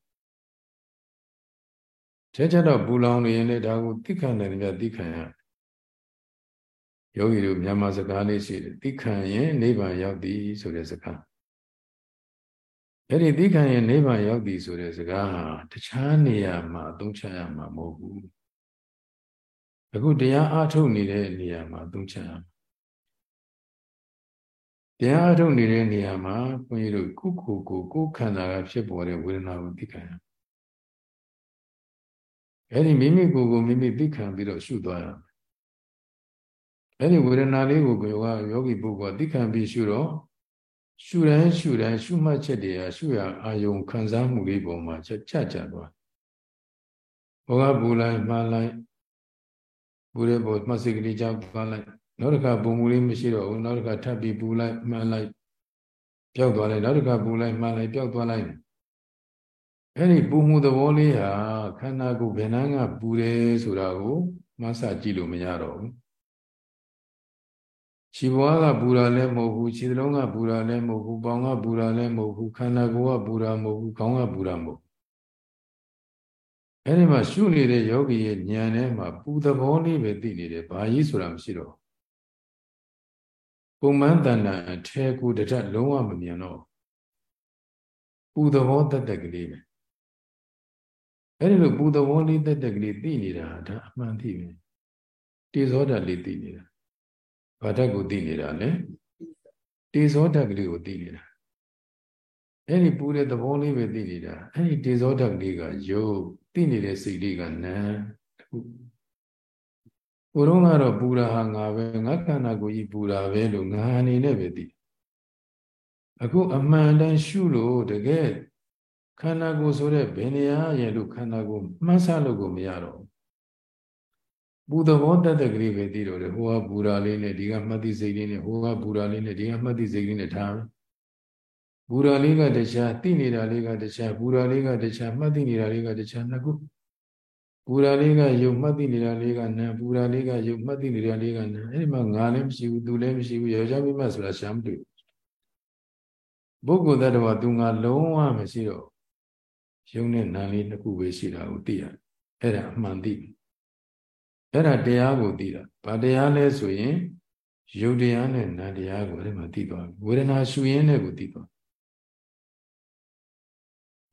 ချက်ချက်တော့ပူလောင်နေရင်လည်းဒါကိုသိခံတယ်ကြသိခံရယော ဂီတို့မြန်မာစကားလေးရှိတယ်သိခံရင်နိဗ္ဗာန်ရောက်သည်ဆိုတဲ့စကားအဲ့ဒီသိခံရင်နိဗ္ဗာန်ရောက်သည်ဆိုတဲ့စကားဟာတခြားနေရာမှာအသုံးချရမှာမဟုတ်ဘူးအခုတရားအားထုတ်နေတဲ့နေရာမှာအသုံးချရမှာတရားအားထုတ်နေတဲ့နေရာမှာဘုန်းကြီးတို့ကုကိုကိုကိုခန္ဓာကဖြစ်ပေါ်တဲ့ဝေဒနာကိုသိခံရအဲ့ဒီမိမိကိုယ်ကိုမိမိသိခံပြီးတော့ရှုသွားရမယ် အဲ့ဒီဝေဒနာလေးကိုယောဂယောဂီပုဂ္ဂိုလ်သိခံပြီးရှုတော့ရှုတိုင်းရှုတိုင်းရှုမှတ်ချက်တွေဟာရှုရအာယုံခံစားမှုလေးပုံမှာချက်ချကြသွားဘောကပူလိုက်မှန်လိုက်ပူတဲ့ဘောမှတ်စိတ်ကလေးကြောက်သွားလိုက်နောက်တစ်ခါပုံမူလေးမရှိတော့ဘူးနောက်တစ်ခါထပ်ပြီးပူလိုက်မှန်လိုက်ပျောက်သွားလိုက်နောက်တစ်ခါပူလိုက်မှန်လိုက်ပျောက်သွားလိုက်အဲ့ဒီပူမှုသဘောလေးဟာခန္ဓာကိုယ်ဘယ်နှန်းကပူတယ်ဆိုတာကိုမဆကြည့်လို့မရတော့ဘူး ခြေဘွားကပူတာလည်းမဟုတ်ဘူးခြေသလုံးကပူတာလည်းမဟုတ်ဘူးပေါင်ကပူတာလည်းမဟုတ်ဘူးခန္ဓာကိုယ်ကပူတာမဟုတ်ဘူးခေါင်းကပူတာမဟုတ်အဲ့ဒီမှာရှုနေတဲ့ယောဂီရဲ့ဉာဏ်ထဲမှာပူသဘောလေးပဲသိနေတယ်ဘာကြီးဆိုတာမရှိတော့ပုံမှန်တဏ္ဍာအထဲကူတတ်လုံးဝမမြင်တော့ပူသဘောတတ်တက်ကလေးပဲအဲ့ဒီလိုပူသဘောလေးတတ်တက်ကလေးသိနေတာဒါအမှန်သိပဲတေဇောဓာတ်လေးသိနေတာ ဘာဓာတ်ကိုသိနေတာလဲတေဇောဓာတ်ကလေးကိုသိနေတာအဲ့ဒီပူတဲ့သဘောလေးပဲသိနေတာအဲ့ဒီတေဇောဓာတ်ကလေးကယုတ်သိနေတဲ့စိတ်လေးကနာတခုဘုရုံးကတော့ပူတာဟာငါပဲငါခန္ဓာကိုယ်ကြီးပူတာပဲလို့ငါအနေနဲ့ပဲသိအခုအမှန်တန်ရှုလို့တကယ်ခန္ဓာကိုယ်ဆိုတဲ့ဘယ်နေရာရဲ့လို့ခန္ဓာကိုယ်မှန်းဆလို့ကိုမရတော့ ပူသဘောတတ်တဲ့ကလေးပဲသိတော့တယ်ဟိုကပူတာလေးနဲ့ဒီကမှတ်သိစိတ်လေးနဲ့ဟိုကပူတာလေးနဲ့ဒီကမှတ်သိစိတ်လေးနဲ့ထားပူတာလေးကတခြားသိနေတာလေးကတခြားပူတာလေးကတခြားမှတ်သိနေတာလေးကတခြားနှစ်ခုပူရာလေးကယုံမှတ်သိနေတာလေးကနာပူရာလေးကယုံမှတ်သိနေတာလေးကနာအဲ့ဒီမှာငါလည်းမရှိဘူးသူလည်းမရှိဘူးယောက်ျားမိန်းမဆိုတာရှာမတွေ့ပုဂ္ဂိုလ်တ attva သူငါလုံးဝမရှိတော့ယုံနဲ့နာလေးတစ်ခုပဲရှိတာကိုသိရအဲ့ဒါအမှန်သိ အဲ့ဒါတရားကိုသိတာဘာတရားလဲဆိုရင်ယုတ်တရားနဲ့နာတရားကိုအဲ့ဒီမှာသိသွားပြီဝေဒနာရှုရင်းနဲ့ကိုသိသွား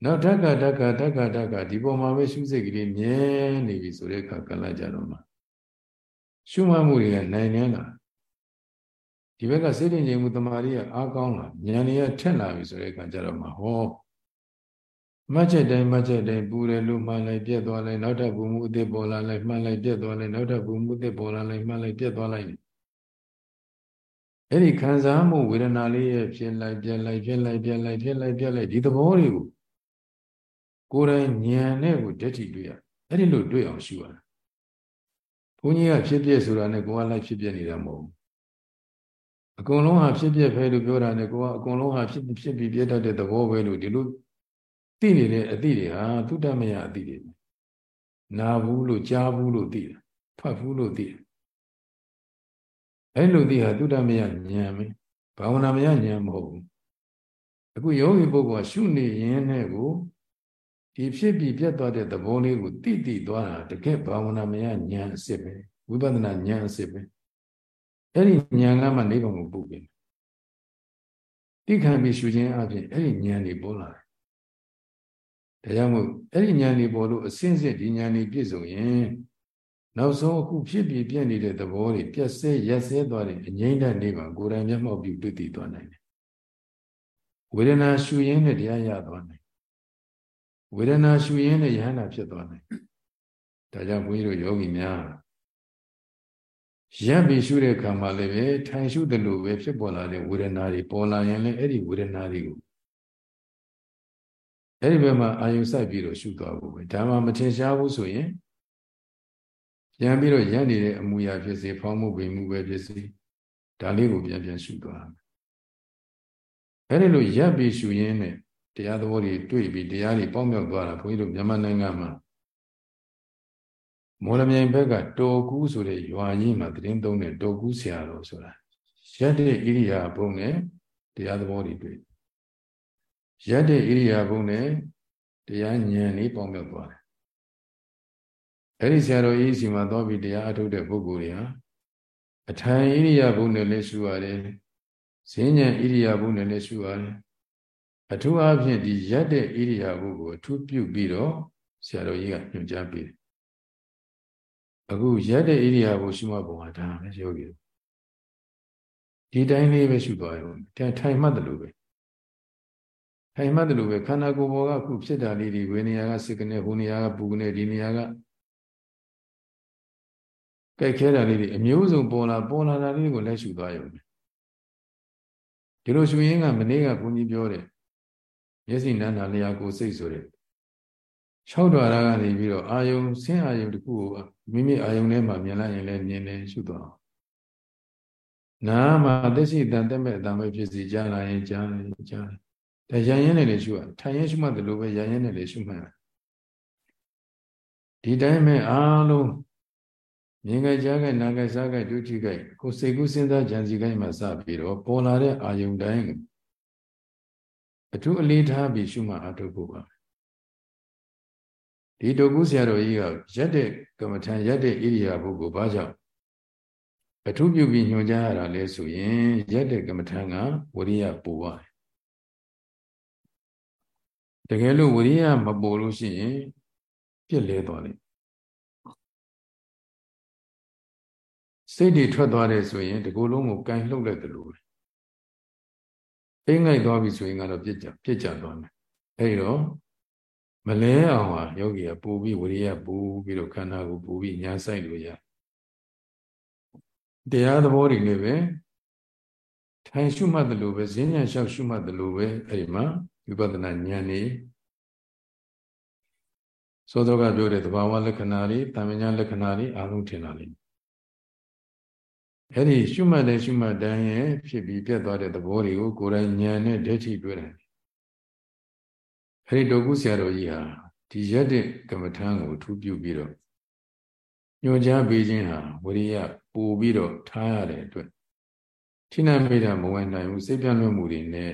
နောက်ဓက္ကဓက္ကဓက္ကဓက္ကဒီပုံမှာပဲရှုစိတ်ကလေးမြဲနေပြီဆိုတဲ့အခါကလကြတော့မှရှုမှတ်မှုတွေကနိုင်နေလာဒီဘက်ကစိတ်တင်ခြင်းမှုတမာရီကအားကောင်းလာဉာဏ်တွေကထက်လာပြီဆိုတဲ့အခါကျတော့မှဟော မှတ်ချက်တိုင်းမှတ်ချက်တိုင်းပူတယ်လို့မှန်လိုက်ပြက်သွားလိုက်နောက်ထပ်ဘုံမှုအစ်စ်ပေါ်လာလိုက်မှန်လိုက်ပြက်သွားလိုက်နောက်ထပ်ဘုံမှုအစ်စ်ပေါ်လာလိုက်မှန်လိုက်ပြက်သွားလိုက်အဲ့ဒီခံစားမှုဝေဒနာလေးရဲ့ဖြစ်လိုက်ပြက်လိုက်ဖြစ်လိုက်ပြက်လိုက်ဖြစ်လိုက်ပြက်လိုက်ဒီသဘောတွေကိုကိုယ်တိုင်ဉာဏ်နဲ့ကိုဓာတ်ထိတွေ့ရအဲ့ဒီလိုတွေ့အောင်ရှုရတာဘုန်းကြီးကဖြစ်ပြဆိုတာနဲ့ကိုယ်ကလိုက်ဖြစ်ပြနေတာမဟုတ်ဘူးအကုန်လုံးဟာဖြစ်ပြပဲလို့ပြောတာနဲ့ကိုယ်ကအကုန်လုံးဟာဖြစ်ဖြစ်ပြီးပြတ်တတ်တဲ့သဘောပဲလို့ဒီလို သိနေတဲ့အသည့်တွေဟာသုတ္တမယအသည့်တွေနာဘူးလို့ကြားဘူးလို့သိတယ်ဖတ်ဘူးလို့သိတယ်အဲ့လိုသိဟာသုတ္တမယဉာဏ်ပဲဘာဝနာမယဉာဏ်မဟုတ်ဘူးအခုယောဂီပုဂ္ဂိုလ်ကရှုနေရင်နဲ့ကိုဒီဖြစ်ပြီးပြတ်သွားတဲ့သဘောလေးကိုတိတိသွားတာတကယ်ဘာဝနာမယဉာဏ်အစစ်ပဲဝိပဿနာဉာဏ်အစစ်ပဲအဲ့ဒီဉာဏ်ကမှနိဗ္ဗာန်ကိုပို့ပြီတိခံပြီးရှုခြင်းအပြင်အဲ့ဒီဉာဏ်တွေပေါ်လာတယ် ဒါကြောင့်မို့အဲ့ဒီဉာဏ်တွေပေါ်လို့အစင်းစစ်ဒီဉာဏ်တွေပြည့်စုံရင်နောက်ဆုံးအခုဖြစ်ပြီးပြည့်နေတဲ့သဘောတွေပြည့်စဲရက်စဲသွားတဲ့အငြိမ့်တဲ့နေပါကိုယ်တိုင်မျက်မှောက်ပြုတွေ့တည်သွားနိုင်တယ်ဝေဒနာရှုရင်းနဲ့တရားရသွားနိုင်ဝေဒနာရှုရင်းနဲ့ယဟနာဖြစ်သွားနိုင်ဒါကြောင့်ဘုန်းကြီးတို့ယောဂီများရပ်ပြီးရှုတဲ့အခါမှာလည်းပဲထိုင်ရှုတယ်လို့ပဲဖြစ်ပေါ်လာတဲ့ဝေဒနာတွေပေါ်လာရင်လည်းအဲ့ဒီဝေဒနာတွေကို အဲ့ဒီဘက်မှာအာယုစိုက်ပြီးတော့ရှုသွားဖို့ပဲဒါမှမထင်ရှားဘူးဆိုရင်ပြန်ပြီးတော့ရပ်နေတဲ့အမူအရာဖြစ်စေဖောင်းမှုပင်မှုပဲဖြစ်စေဒါလေးကိုပြန်ပြန်ရှုသွားမယ်အဲ့ဒီလိုရပ်ပြီးရှုရင်းနဲ့တရားသဘောတွေတွေ့ပြီးတရားတွေပေါက်မြောက်သွားတာဘုန်းကြီးတို့မြန်မာနိုင်ငံမှာမော်လမြိုင်ဘက်ကတော်ကူးဆိုတဲ့ရွာကြီးမှာတည်င်းသုံးတဲ့တော်ကူးဆရာတော်ဆိုတာရက်တဲ့ဣရိယာပုနဲ့တရားသဘောတွေတွေ့ ရက်တဲ့ဣရိယာပုနဲ့တရားဉာဏ်လေးပေါက်မြောက်သွားတယ်အဲ့ဒီဆရာတော်ကြီးစီမှာသွားပြီးတရားအထုတ်တဲ့ပုဂ္ဂိုလ်တွေဟာအထိုင်ဣရိယာပုနဲ့လည်းရှုရတယ်ဈဉ္ဉံဣရိယာပုနဲ့လည်းရှုရတယ်အထူးအားဖြင့်ဒီရက်တဲ့ဣရိယာပုကိုအထူးပြုပြီးတော့ဆရာတော်ကြီးကညွှန်ကြားပေးတယ်အခုရက်တဲ့ဣရိယာပုရှုမှတ်ပုံကဒါပဲယောဂီဒီတိုင်းလေးပဲရှုသွားရုံထိုင်မှတ်တယ်လို့ပဲ ထိုင်မှတ်တယ်လို့ပဲခန္ဓာကိုယ်ပေါ်ကအခုဖြစ်တာလေးတွေဝေနေရာကစိတ်ကနေဟိုနေရာကပူကနေဒီနေရာကကြိုက်ခဲတာလေးတွေအမျိုးစုံပေါ်လာပေါ်လာတာလေးကိုလက်ရှုသွားရုံဒီလိုရှုရင်းကမနေ့ကဘုန်းကြီးပြောတယ်မျက်စိနန္တာလျာကိုစိတ်ဆိုတဲ့၆ဒွါရကနေပြီးတော့အာယုံဆင်းအာယုံတစ်ခုကိုမိမိအာယုံထဲမှာမြင်လိုက်ရင်လည်းမြင်တယ်ရှုသွားအောင်နာမှာသက်ရှိတန်တက်မဲ့အတံပဲဖြစ်စီကြားလာရင်ကြားတယ်ကြားတယ် ဒါရရင်နဲ့လည်းရှုရထိုင်ရင်ရှုမှတ်တယ်လို့ပဲရရင်နဲ့လည်းရှုမှတ်ဒီတိုင်းပဲအားလုံးမြင်ကြကြားကြနာကြစားကြဒုတိယကိုစိတ်ကူးစဉ်းစားကြံစီကြမှာစပြီးတော့ပေါ်လာတဲ့အာယုံတိုင်းအထူးအလေးထားပြီးရှုမှတ်အထုတ်ဖို့ပါဒီတုတ်ကူးဆရာတော်ကြီးကရက်တဲ့ကမ္မထံရက်တဲ့ဣရိယာပုကိုဘာကြောင့်အထူးပြုပြီးညွှန်ကြားရတာလဲဆိုရင်ရက်တဲ့ကမ္မထံကဝရိယပူပါတယ် တကယ်လို့ဝရိယမပူလို့ရှိရင်ပြစ်လဲသွားလိမ့်စိတ်တွေထွက်သွားတယ်ဆိုရင်ဒီကိုယ်လုံးကိုကန်လှုပ်လိုက်တယ်လို့အိမ်ငိုက်သွားပြီဆိုရင်ကတော့ပြစ်ကြပြစ်ကြသွားမယ်အဲဒီတော့မလဲအောင်ဟာယောဂီကပူပြီးဝရိယပူပြီးတော့ခန္ဓာကိုပူပြီးညာဆိုင်လို့ရတရားသဘောတွေနဲ့ပဲထိုင်ရှုမှတ်တယ်လို့ပဲဈဉ္ညာလျှောက်ရှုမှတ်တယ်လို့ပဲအဲ့ဒီမှာ ဝိပဿနာဉာဏ်နေသောသောကပြောတဲ့သဘာဝလက္ခဏာတွေတမညာလက္ခဏာတွေအလုံးထင်လာလိမ့်အဲ့ဒီရှုမှတ်တဲ့ရှုမှတ်တိုင်းရဲ့ဖြစ်ပြီးပြတ်သွားတဲ့သဘောတွေကိုကိုယ်တိုင်ဉာဏ်နဲ့ဒိဋ္ဌိတွေ့တယ်အဲ့ဒီတောကုဆရာတော်ကြီးဟာဒီရက်တဲ့ကမ္မထံကိုထူးပြုပြီးတော့ညွှန်ကြားပေးခြင်းဟာဝိရိယပို့ပြီးတော့ထားရတဲ့အတွက်ထိနာမိတာမဝင်နိုင်ဘူးစိတ်ပြန့်လွင့်မှုတွေနဲ့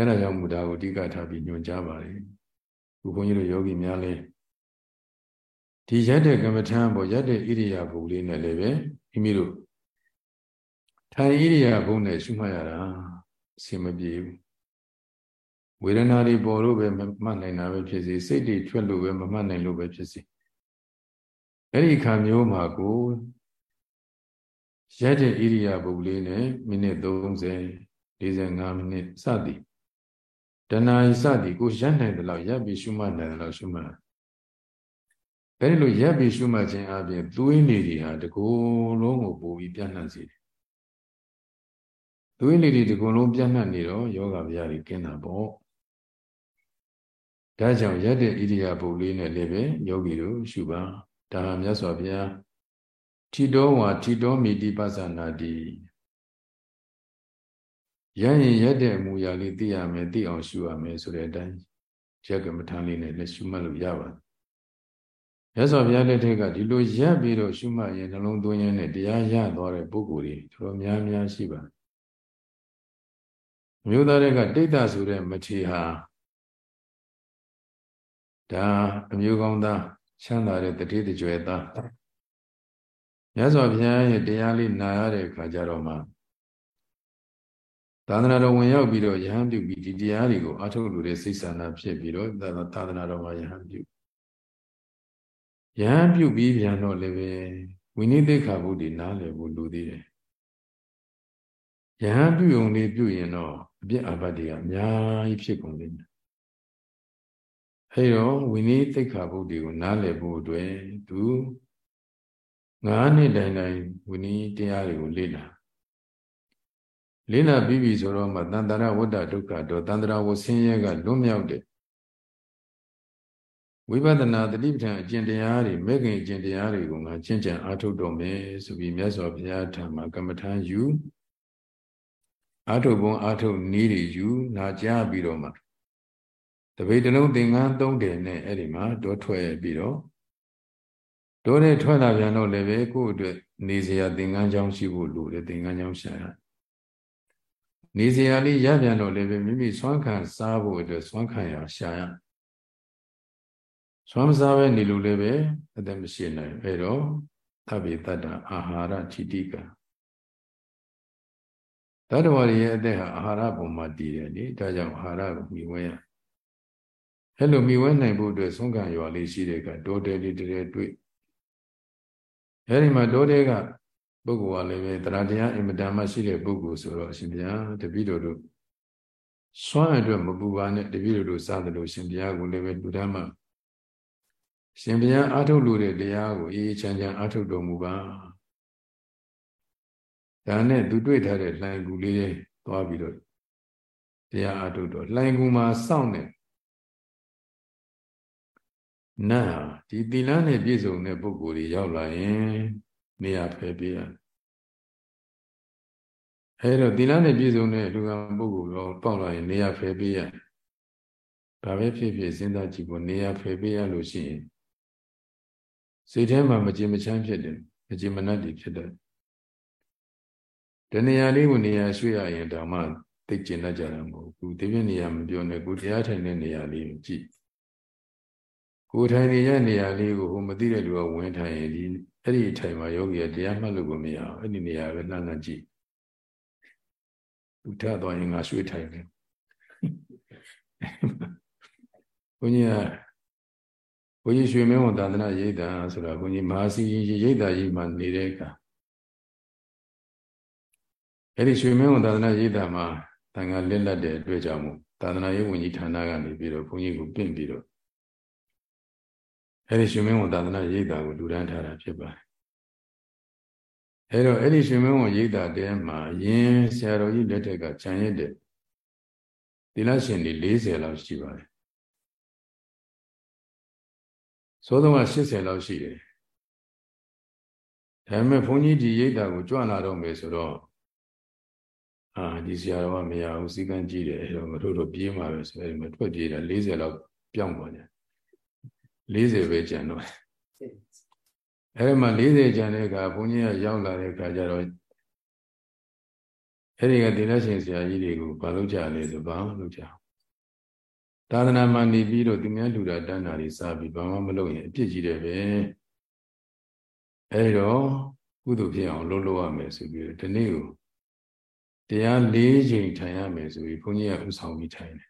အဲ့ဒါကြောင့်မူတာကိုအဓိကထားပြီးညွှန်ကြားပါတယ်ခုဘုန်းကြီးတို့ယောဂီများလဲဒီရက်တဲ့ကမ္မထံပေါ်ရက်တဲ့ဣရိယာပုလေးနဲ့လည်းပဲမိမိတို့ထိုင်ဣရိယာပုနဲ့ရှုမှတ်ရတာအဆင်မပြေဘူးဝေဒနာတွေပေါ်လို့ပဲမမှတ်နိုင်တာပဲဖြစ်စေစိတ်တွေထွက်လို့ပဲမမှတ်နိုင်လို့ပဲဖြစ်စေအဲ့ဒီခါမျိုးမှာကိုရက်တဲ့ဣရိယာပုလေးနဲ့မိနစ်30 45မိနစ်စသည် တဏှာစသည်ကိုရက်နိုင်တယ်လို့ရက်ပြီးရှုမှတ်နိုင်တယ်လို့ရှုမှတ်အဲဒီလိုရက်ပြီးရှုမှတ်ခြင်းအပြင်သွေးနေတွေဟာတကူလုံးကိုပို့ပြီးပြန့်နှံ့စေတယ်သွေးနေတွေတကူလုံးပြန့်နှံ့နေတော့ယောဂဗျာတွေကင်းတာပေါ့ဒါကြောင့်ရက်တဲ့ဣရိယာပုလေးနဲ့လည်းပဲယောဂီတို့ရှုပါဒါဟာမြတ်စွာဘုရားထိတော်ဝါထိတော်မိတိပသနာတိ ရရင်ရက်တဲ့အမူအရာလေးသိရမယ်သိအောင်ရှုရမယ်ဆိုတဲ့အတိုင်းရက်ကမထမ်းလေးနဲ့လည်းရှုမှတ်လို့ရပါတယ်။ရသော်ဘုရားလက်ထက်ကဒီလိုရက်ပြီးတော့ရှုမှတ်ရင်နှလုံးသွင်းရင်နဲ့တရားရသွားတဲ့ပုဂ္ဂိုလ်တွေတော်တော်များများရှိပါတယ်။မြို့သားတွေကတိတ်တာဆိုတဲ့မထေဟာဒါအမျိုးကောင်းသားချမ်းသာတဲ့တတိတကြွယ်သားမြတ်စွာဘုရားရဲ့တရားလေးနာရတဲ့အခါကျတော့မှ သာသနာတော်ဝင်ရောက်ပြီးတော့ယဟန်ပြုပြီးဒီတရားတွေကိုအထုတ်လို့တဲ့စိတ်ဆန္ဒဖြစ်ပြီးတော့သာသနာတော်မှာယဟန်ပြုယဟန်ပြုပြီးပြန်တော့လည်းပဲဝိနည်းသိက္ခာဘုဒ္ဓနားလည်ဖို့လိုသေးတယ်ယဟန်ပြုုံလေးပြုရင်တော့အပြစ်အဘတ်တွေကအများကြီးဖြစ်ကုန်တယ်အဲတော့ဝိနည်းသိက္ခာဘုဒ္ဓကိုနားလည်ဖို့အတွက်သူငါးနှစ်တိုင်တိုင်ဝိနည်းတရားတွေကိုလေ့လာ လေးလာပြီးပြီဆိုတော့မှတန်တရာဝတ္တဒုက္ခတော့တန်တရာဝဆင်းရဲကလွတ်မြောက်တဲ့ဝိပဿနာတတိပဋ္ဌာန်အကျင့်တရားတွေမဲ့ခင်အကျင့်တရားတွေကိုငါကျင့်ကြံအားထုတ်တော့မယ်ဆိုပြီးမြတ်စွာဘုရားထံမှာကမ္မထာယူအားထုတ်ပုံအားထုတ်နည်းတွေယူနာကြားပြီးတော့မှတပိတ်တလုံးသင်္ကန်းသုံးတယ်နဲ့အဲ့ဒီမှာတောထွက်ပြီးတော့တောနဲ့ထွက်လာပြန်တော့လည်းပဲကိုယ့်အတွက်နေစရာသင်္ကန်းချောင်းရှိဖို့လိုတယ်သင်္ကန်းချောင်းရှာရ နေစရာလေးရပြန်တော့လည်းပဲမိမိဆွမ်းခံစားဖို့အတွက်ဆွမ်းခံရရှာရဆွမ်းမစားပဲနေလို့လည်းပဲအသက်မရှိနိုင်အဲတော့သဗ္ဗေတ္တအာဟာရထိတိကတတ္တဝါရဲ့အသက်ဟာအာဟာရပုံမှာတည်တယ်လေဒါကြောင့်အာဟာရကိုမြှဝဲရအဲ့လိုမြှဝဲနိုင်ဖို့အတွက်ဆုံးခံရွာလေးရှိတဲ့ကတောတဲလေးတည်းတွေ့အဲ့ဒီမှာတောတဲက ပုဂ္ဂိုလ်ကလည်းပဲတရားတရားအင်မတန်မှရှိတဲ့ပုဂ္ဂိုလ်ဆိုတော့အရှင်ဘုရားတပည့်တော်တို့စွမ်းအတွက်မပူပါနဲ့တပည့်တော်တို့စားတယ်လို့ရှင်ဘုရားကိုလည်းပဲလူတန်းမှရှင်ဘုရားအာထုတ်လို့တဲ့တရားကိုအေးချမ်းချမ်းအာထုတ်တော်မူပါဒါနဲ့သူတွေ့ထားတဲ့လှိုင်ကူလေးသွားပြီးတော့တရားအာထုတ်တော့လှိုင်ကူမှာစောင့်နေနာဒီသီလနဲ့ပြည့်စုံတဲ့ပုဂ္ဂိုလ်တွေရောက်လာရင် နေရာဖယ်ပေးရတယ်အဲတော့သီလနဲ့ပြည့်စုံတဲ့လူကပုဂ္ဂိုလ်တော့ပေါက်လာရင်နေရာဖယ်ပေးရတယ်ဘာပဲဖြစ်ဖြစ်စဉ်းစားကြည့်ဖို့နေရာဖယ်ပေးရလို့ရှိရင်စိတ်ထဲမှာမကြင်မချမ်းဖြစ်တယ်မကြင်မနှက်တွေဖြစ်တယ်တနေရာလေးကိုနေရာရွှေ့ရရင်တောင်မှသိကျင်တတ်ကြတာမဟုတ်ဘူးဒီပြနေရာမပြောနဲ့ကိုတရားထိုင်တဲ့နေရာလေးကိုကြည့်ကိုထိုင်နေတဲ့နေရာလေးကိုဟိုမသိတဲ့လူကဝင်ထိုင်ရင်ဒီ အဲ့ဒီထိုင်မှာယောဂီကတရားမှတ်လို့ကိုမရအောင်အဲ့ဒီနေရာပဲလှမ်းလှမ်းကြည့်သူထသွားရင်ငါရွှေ့ထိုင်တယ်ဘုန်းကြီးကဘုန်းကြီးရွှေမင်းဝန်သာသနာရိပ်တာဆိုတာဘုန်းကြီးမဟာစီရိပ်တာကြီးမှာနေတဲ့အခါအဲ့ဒီရွှေမင်းဝန်သာသနာရိပ်တာမှာတန်ခါလက်လက်တဲ့အတွက်ကြောင့်မို့သာသနာရေးဝန်ကြီးဌာနကနေပြီးတော့ဘုန်းကြီးကိုပင့်ပြီးတော့ အဲ့ဒီရှင်မင်းဝန်သာသနာရိပ်တာကိုလူဒန်းထားတာဖြစ်ပါတယ်အဲ့တော့အဲ့ဒီရှင်မင်းဝန်ရိပ်တာတဲမှာယင်းဆရာတော်ကြီးလက်ထက်ကခြံရစ်တဲ့သီလရှင်တွေ40လောက်ရှိပါတယ်သို့တော့80လောက်ရှိတယ်ဒါပေမဲ့ဘုန်းကြီးဒီရိပ်တာကိုကြွလာတော့မယ်ဆိုတော့အာဒီဆရာတော်ကမရဘူးစီကံကြည့်တယ်အဲ့တော့မတို့တို့ပြေးမှာပဲဆိုအဲ့ဒီမှာထွက်ပြေးတာ40လောက်ပြောင်းသွားတယ် 40ပဲကျန်တော့အဲ့ဒီမှာ40ကျန်တဲ့အခါဘုန်းကြီးကရောက်လာတဲ့အခါကျတော့အဲ့ဒီကတိလရှင်ဆရာကြီးတွေကိုဘာလုပ်ကြလဲဆိုဘာမှလုပ်ကြသာသနာမှာနေပြီးတော့သူများလူတာတန်းတာတွေစားပြီးဘာမှမလုပ်ရင်အပြစ်ကြီးတယ်ပဲအဲ့တော့ကုသိုလ်ဖြစ်အောင်လုပ်လို့ရမယ်ဆိုပြီးဒီနေ့ကိုတရား၄ချိန်ထိုင်ရမယ်ဆိုပြီးဘုန်းကြီးကဥဆောင်ပြီးထိုင်တယ်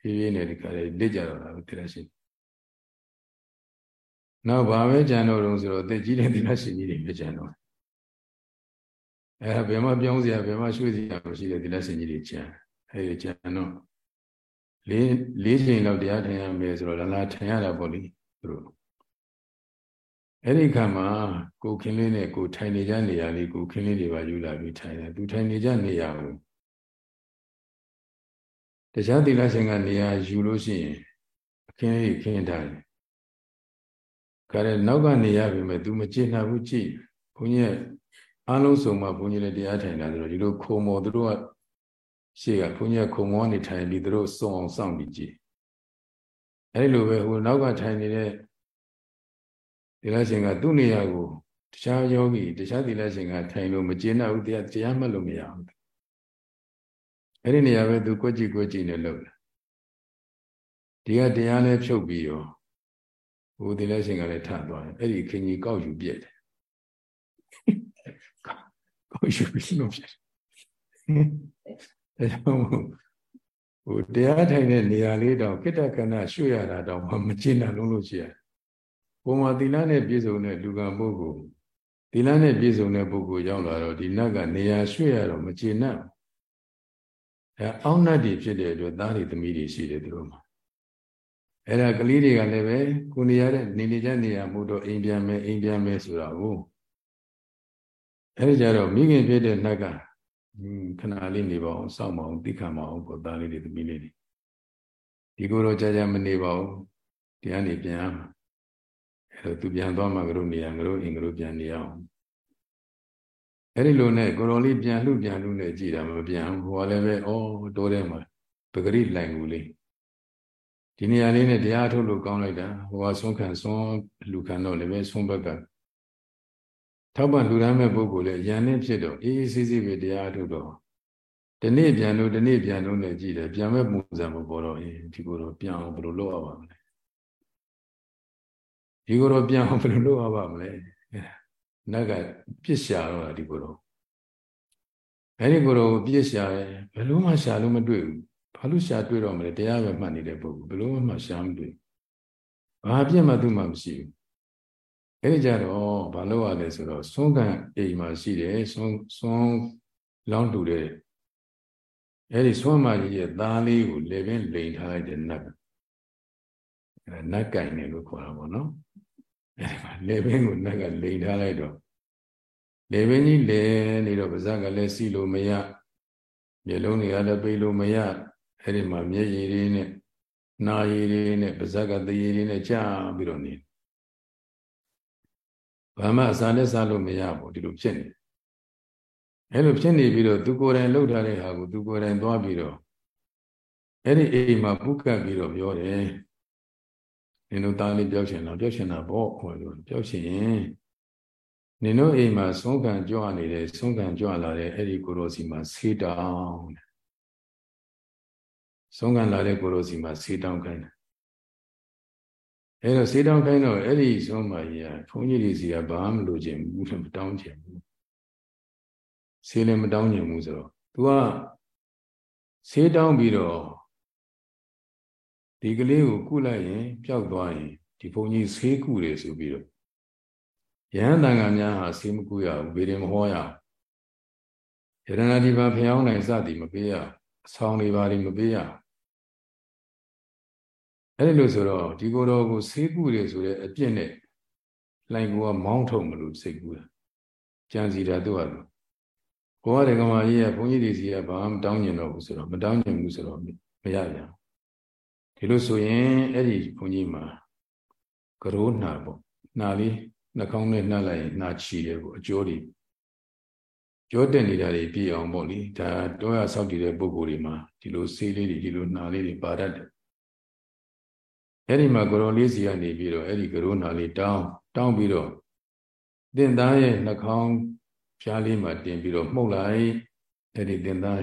ဖြည်းဖြည်းနဲ့ဒီကလေးလက်ကြတော့တာတိလရှင် နောက်ဘာပဲကြံတော့တော့ဆိုတော့အသက်ကြီးတဲ့တိလရှင်ကြီးတွေပဲကြံတော့အဲဘယ်မှပြောင်းစရာဘယ်မှရွှေ့စရာမရှိတဲ့တိလရှင်ကြီးတွေကြံအဲဒီကြံတော့လေးလေးချိန်လောက်တရားထိုင်ရမယ်ဆိုတော့လာလာထိုင်ရတာပေါ့လေသူတို့အဲ့ဒီခါမှာကိုခင်းလေးနဲ့ကိုထိုင်နေကြနေရာလေးကိုခင်းလေးတွေပါယူလာပြီးထိုင်တယ်သူထိုင်နေကြနေရာကိုတရားသီလရှင်ကနေရာယူလို့ရှိရင်အခင်းလေးခင်းထားတယ် ခါရဲနောက်ကနေရပြီမဲ့ तू မကြည့်နိုင်ဘူးကြည့်ဘုန်းကြီးအားလုံးစုံမှဘုန်းကြီးလည်းတရားထိုင်တာဆိုတော့ဒီလိုခုံမော်သူတို့ကရှေ့ကဘုန်းကြီးကခုံမော်နေထိုင်ပြီးသူတို့စုံအောင်စောင့်ပြီးကြည့်အဲဒီလိုပဲဟိုနောက်ကထိုင်နေတဲ့သီလရှင်ကသူ့နေရာကိုတခြားယောဂီတခြားသီလရှင်ကထိုင်လို့မကျေနပ်ဘူးတရားတရားမှတ်လို့မရဘူးအဲ့ဒီနေရာပဲသူကွက်ကြည့်ကွက်ကြည့်နေလို့ဒီကတရားလဲဖြုတ်ပြီးရော ဟိုသီလရှင်ကလည်းထသွားတယ်အဲ့ဒီခင်ကြီးကောက်ယူပြက်တယ်ကောက်ယူပြီးလို့ပြက်တယ်ဒါကြောင့်ဟိုတရားထိုင်တဲ့နေရာလေးတော့ကိတ္တကဏရွှေ့ရတာတော့မကျေနပ်လုံးလို့ရှိရတယ်ပုံမှာသီလနဲ့ပြည့်စုံတဲ့လူကံပုဂ္ဂိုလ်သီလနဲ့ပြည့်စုံတဲ့ပုဂ္ဂိုလ်ရောက်လာတော့ဒီနတ်ကနေရာရွှေ့ရတော့မကျေနပ်အဲအောင်းနတ်တွေဖြစ်တဲ့အတွက်သားတွေသမီးတွေရှိတယ်သူတို့မှာ အဲ့ဒါကလေးတွေကလည်းပဲကိုနေရတဲ့နေနေကြနေရမှုတော့အိမ်ပြန်မယ်အိမ်ပြန်မယ်ဆိုတာကိုအဲ့ဒီကြတော့မိခင်ဖြစ်တဲ့နတ်ကခဏလေးနေပါအောင်စောင့်ပါအောင်သိခံပါအောင်ပေါ့သားလေးတွေသမီးလေးတွေဒီကိုတော့ကြာကြာမနေပါဘူးတရားနေပြန်အောင်အဲ့တော့သူပြန်သွားမှငါတို့နေရငါတို့အိမ်ငါတို့ပြန်နေအောင်အဲ့ဒီလိုနဲ့ကိုရောလေးပြန်လှုပ်ပြန်လှုပ်နေကြည်တာမပြန်ဟိုကလည်းပဲဩတိုးထဲမှာပဂရိလိုင်ကူလေး ဒီနေရာလေးနဲ့တရားထုတ်လို့ကောင်းလိုက်တာဟိုကဆုံးခံဆုံးလူခံတော့လည်းပဲဆုံးဘက်ကထောက်ပံ့လူရမ်းမဲ့ပုဂ္ဂိုလ်လည်းရန်နေဖြစ်တော့အေးအေးဆေးဆေးပဲတရားထုတ်တော့ဒီနေ့ပြန်လို့ဒီနေ့ပြန်လို့လည်းကြည်တယ်ပြန်မဲ့ပုံစံမပေါ်တော့အေးဒီကိုတော့ပြန်အောင်ဘယ်လိုလုပ်ရပါမလဲဒီကိုတော့ပြန်အောင်ဘယ်လိုလုပ်ရပါမလဲနတ်ကပြစ်ရှာတော့ဒီကိုတော့အဲဒီကိုတော့ပြစ်ရှာတယ်ဘယ်လို့မှရှာလို့မတွေ့ဘူး ဘာလို့ရှာတွေ့တော့မလဲတရားပဲမှတ်နေတဲ့ပုဂ္ဂိုလ်ဘယ်လို့မှရှာမတွေ့ဘာပြစ်မှသူမှမရှိဘူးအဲဒီကြတော့ဘာလို့ရလဲဆိုတော့သွန်းကန်အိမ်မှာရှိတယ်သွန်းသွန်းလောင်းတူတဲ့အဲဒီသွန်းမကြီးရဲ့သားလေးကိုလေပင်လိန်ထားလိုက်တဲ့နတ်အဲနတ်ကင်နေလို့ခေါ်တာပေါ့နော်အဲဒီမှာလေပင်ကိုနတ်ကလိန်ထားလိုက်တော့လေပင်ကြီးလဲနေတော့ပါဇက်ကလည်းစီလို့မရမျက်လုံးတွေကလည်းပိတ်လို့မရ အဲ့ဒီမှာမျက်ရည်တွေနဲ့နာရည်တွေနဲ့ပါဇက်ကသေရည်တွေနဲ့ကြာပြီးတော့နေဘာမှအစာနဲ့စားလို့မရဘူးဒီလိုဖြစ်နေအဲ့လိုဖြစ်နေပြီးတော့သူကိုယ်တိုင်လှုပ်ထားတဲ့ဟာကိုသူကိုယ်တိုင်သွားပြီးတော့အဲ့ဒီအိမ်မှာပုကတ်ပြီးတော့ပြောတယ်နင်တို့သားလေးပြောချင်တော့ပြောချင်တာပေါ့ဟောလို့ပြောချင်ရင်နင်တို့အိမ်မှာဆုံးခံကြွနေတဲ့ဆုံးခံကြွလာတဲ့အဲ့ဒီကိုရိုစီမှာဆေးတောင်း ဆုံးခံလာတဲ့ကိုရိုစီမှာဆေးတောင်းခိုင်းတယ်အဲ့တော့ဆေးတောင်းခိုင်းတော့အဲ့ဒီဆုံးမကြီးကဘုန်းကြီးတွေစီကဘာမှမလိုချင်ဘူးမတောင်းချင်ဘူးဆေးလည်းမတောင်းချင်ဘူးဆိုတော့ तू ကဆေးတောင်းပြီးတော့ဒီကလေးကိုကုလိုက်ရင်ပျောက်သွားရင်ဒီဘုန်းကြီးဆေးကုတယ်ဆိုပြီးတော့ယဟန်တန်ခါများဟာဆေးမကုရဘူးဗေဒင်မဟောရယရဏဒီပါဖျောင်းနိုင်စသည်မပေးရအဆောင်တွေပါတွေမပေးရအဲ့ ဒီလိုဆိုတော့ဒီကိုယ်တော်ကိုဆေးကုတယ်ဆိုတဲ့အပြစ်နဲ့လိုင်ကိုကမောင်းထုံမလို့စိတ်ကူတာကြံစီတာသူ့ဟာလို့ကိုယ်ကဓမ္မကြီးကဘုန်းကြီးတွေစီကဘာမှမတောင်းကျင်တော့ဘူးဆိုတော့မတောင်းကျင်ဘူးဆိုတော့မရပြန်ဒီလိုဆိုရင်အဲ့ဒီဘုန်းကြီးမှာကရိုးနှာပေါ့နှာလေးနှာခေါင်းနဲ့နှာလိုက်ရင်နှာချီတယ်ပေါ့အကျိုးတွေကြောတက်နေတာတွေပြည့်အောင်ပေါ့လေဒါတော့ရဆောက်တည်တဲ့ပုံကိုယ်တွေမှာဒီလိုဆေးလေးတွေဒီလိုနှာလေးတွေပါတတ်တယ် အဲ့ဒီမှာကရိုးလေးစီကနေပြီးတော့အဲ့ဒီကရိုးနှာလေးတောင်းတောင်းပြီးတော့တင်သားရဲ့နှာခေါင်းဖြားလေးမှာတင်ပြီးတော့မှုတ်လိုက်အဲ့ဒီတင်သား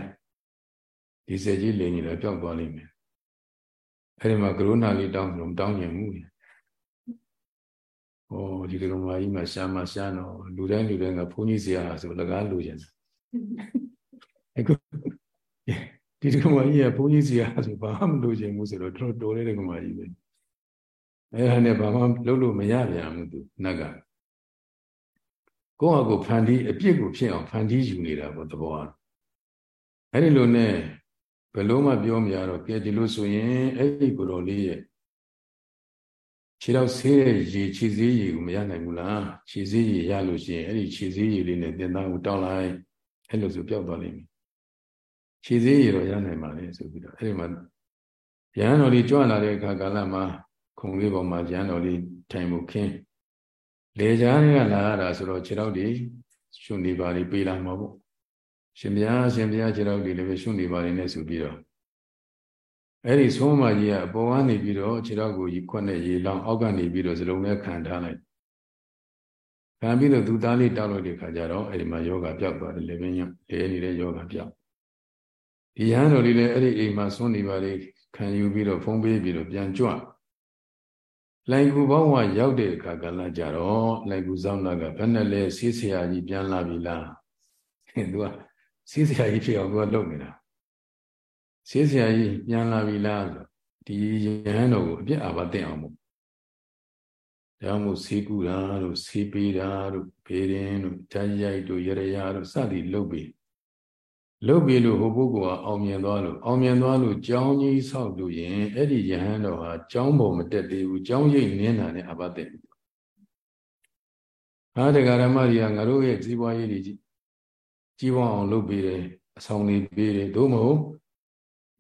ဒီစက်ကြီးလင်းကြီးတော့ပျောက်သွားလိမ့်မယ်အဲ့ဒီမှာကရုဏာလေးတောင်းလို့တောင်းရင်မှုဟောဒီကရုဏာကြီးမှာရှားမှရှားတော့လူတိုင်းလူတိုင်းကဘုန်းကြီးဆရာဆိုလကားလူကျင်အခုဒီကရုဏာကြီးကဘုန်းကြီးဆရာဆိုဘာမှမလူကျင်ဘူးဆိုတော့တော်တော်လေးကရုဏာကြီးပဲ အဲ့ဒါနဲ့ဘာမှလုပ်လို့မရပြန်ဘူးသူနတ်ကကိုယ့်ဟာကိုယ်ဖန်တီးအပြစ်ကိုဖြစ်အောင်ဖန်တီးယူနေတာပေါ့သဘောအဲ့ဒီလိုနဲ့ဘယ်လို့မှပြောမရတော့ကဲဒီလိုဆိုရင်အဲ့ဒီကိုယ်တော်လေးရဲ့ခြေတော့ဆေးတဲ့ရေခြေစည်းရေကိုမရနိုင်ဘူးလားခြေစည်းရေရလို့ရှိရင်အဲ့ဒီခြေစည်းရေလေးနဲ့တင်သားကိုတောင်းလိုက်အဲ့လိုဆိုပျောက်သွားလိမ့်မယ်ခြေစည်းရေတော့ရနိုင်ပါလေဆိုပြီးတော့အဲ့ဒီမှာရဟန်းတော်လေးကြွလာတဲ့အခါကာလမှာ ခုံလေးပေါ်မှာရဟန်းတော်လေးထိုင်မှုခင်းလေကြားတွေကလာရတာဆိုတော့ခြေတော့ဒီရှင်ဒီပါလေးပေးလာမှာပေါ့ရှင်ဘုရားရှင်ဘုရားခြေတော့ဒီလည်းပဲရှင်ဒီပါလေးနဲ့ဆိုပြီးတော့အဲ့ဒီဆုံးမကြီးကအပေါ်ကနေပြီးတော့ခြေတော့ကိုကြီးခွက်နဲ့ရေလောင်းအောက်ကနေပြီးတော့စလုံးနဲ့ခံထားလိုက်ခံပြီးတော့သူသားလေးတောက်လို့တဲ့ခါကျတော့အဲ့ဒီမှာယောဂပျောက်သွားတယ်လေပင်ညလဲနေတဲ့ယောဂပျောက်ဒီရဟန်းတော်လေးလည်းအဲ့ဒီအိမ်မှာဆုံးနေပါလေခံယူပြီးတော့ဖုံးပေးပြီးတော့ပြန်ကြွ လိုင်ကူဘောင်းဝရောက်တဲ့အခါကလည်းကြတော့လိုင်ကူဆောင်တာကဘယ်နဲ့လဲဆေးဆရာကြီးပြန်လာပြီလားသူကဆေးဆရာကြီးဖြစ်အောင်သူကလုပ်နေတာဆေးဆရာကြီးပြန်လာပြီလားဆိုဒီရဟန်းတော်ကိုအပြစ်အာဘသိအောင်မို့ဒါမှမဟုတ်ဆေးကူတာတို့ဆေးပေးတာတို့ဘေးရင်တို့ဓာတ်ရိုက်တို့ရရရတို့စသည်လုပ်ပြီး လုတ်ပြီလို့ဟိုပုဂ္ဂိုလ်ကအောင်မြင်သွားလို့အောင်မြင်သွားလို့ကြောင်းကြီးဆောက်လို့ရင်အဲ့ဒီယဟန်တော်ဟာကြောင်းပေါ်မတက်သေးဘူးကြောင်းရိပ်နင်းတာနဲ့အဘတ်တဲ့ဟာတရားဓမ္မကြီးကငါတို့ရဲ့ကြီးပွားရေးတွေကြီးကြီးပွားအောင်လုပ်ပေးတယ်အဆောင်တွေပေးတယ်သို့မဟုတ်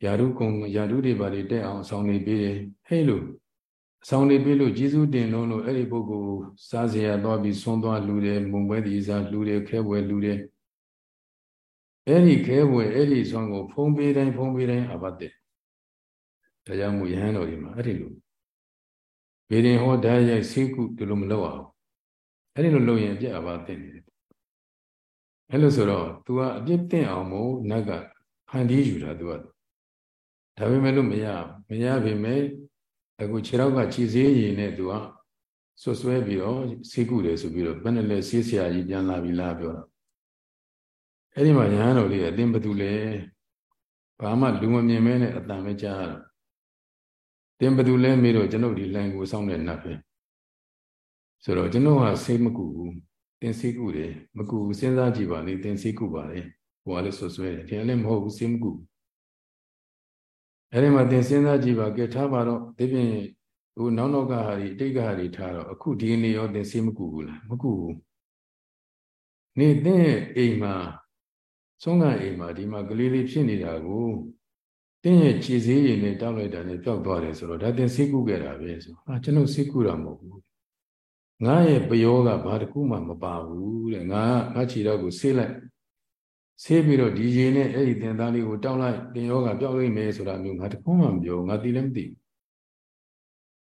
ယာရုကုံယာရုတွေပါတွေတက်အောင်အဆောင်တွေပေးတယ်ဟဲ့လို့အဆောင်တွေပေးလို့ကျေးဇူးတင်လို့လို့အဲ့ဒီပုဂ္ဂိုလ်စားစရာသွားပြီးဆွန်းသွားလူတယ်မုံပွဲဒီစားလူတယ်ခဲပွဲလူတယ် အဲ့ဒီခဲပွဲအဲ့ဒီဆွမ်းကိုဖုံးပေးတိုင်းဖုံးပေးတိုင်းအဘတ်တဲ့ဒါကြောင့်မို့ယဟန်တော်ဒီမှာအဲ့ဒီလိုဗေဒင်ဟောဓာတ်ရိုက်ဆေးကုဒီလိုမလုပ်အောင်အဲ့ဒီလိုလုပ်ရင်အပြစ်အဘတ်တဲ့နေတယ်အဲ့လိုဆိုတော့ तू ကအပြစ်တင်အောင်မို့နတ်ကဖန်တီးယူတာ तू ကဒါပေမဲ့လို့မရမရပေမဲ့အခုခြေတော့ကခြေစည်းရည်နဲ့ तू ကဆွဆွဲပြီးတော့ဆေးကုတယ်ဆိုပြီးတော့ဘယ်နဲ့လဲဆေးဆရာကြီးပြန်လာပြီလားပြောတော့ အဲ့ဒီမှာရဟန်းတော်လေးအတင်းဘသူလဲဘာမှလူမမြင်မဲနဲ့အတန်ပဲကြားရတော့တင်းဘသူလဲမေးတော့ကျွန်ုပ်ဒီလိုင်ကိုစောင့်တဲ့နတ်ပဲဆိုတော့ကျွန်တော်ကစိတ်မကူဘူးတင်းစိတ်ကူတယ်မကူစဉ်းစားကြည့်ပါလေတင်းစိတ်ကူပါလေဟိုကလည်းဆွဆွဲတယ်ဒီလည်းမဟုတ်ဘူးစိတ်မကူအဲ့ဒီမှာတင်းစဉ်းစားကြည့်ပါကဲထားပါတော့ဒီပြင်ဟိုနောက်နောက်ကဟာဒီအတိတ်ကဟာဒီထားတော့အခုဒီနေ့ရောတင်းစိတ်မကူဘူးလားမကူဘူးနေတင်းအိမ်မှာ ဆုံးကအိမ်မှာဒီမှာကလေးလေးဖြစ်နေတာကိုတင်းရဲ့ခြေစည်းရည်နဲ့တောက်လိုက်တာနဲ့ပျောက်သွားတယ်ဆိုတော့ဒါတင်စိတ်ကူးခဲ့တာပဲဆိုဟာကျွန်တော်စိတ်ကူးတာမဟုတ်ဘူးငါရဲ့ပယောကဘာတခုမှမပါဘူးတဲ့ငါငါခြေတော့ကိုဆေးလိုက်ဆေးပြီးတော့ဒီရေနဲ့အဲ့ဒီတင်သားလေးကိုတောက်လိုက်တင်ယောကပျောက်လိမ့်မယ်ဆိုတာမျိုးငါတခုမှမပြောငါသိလည်းမသိဘူး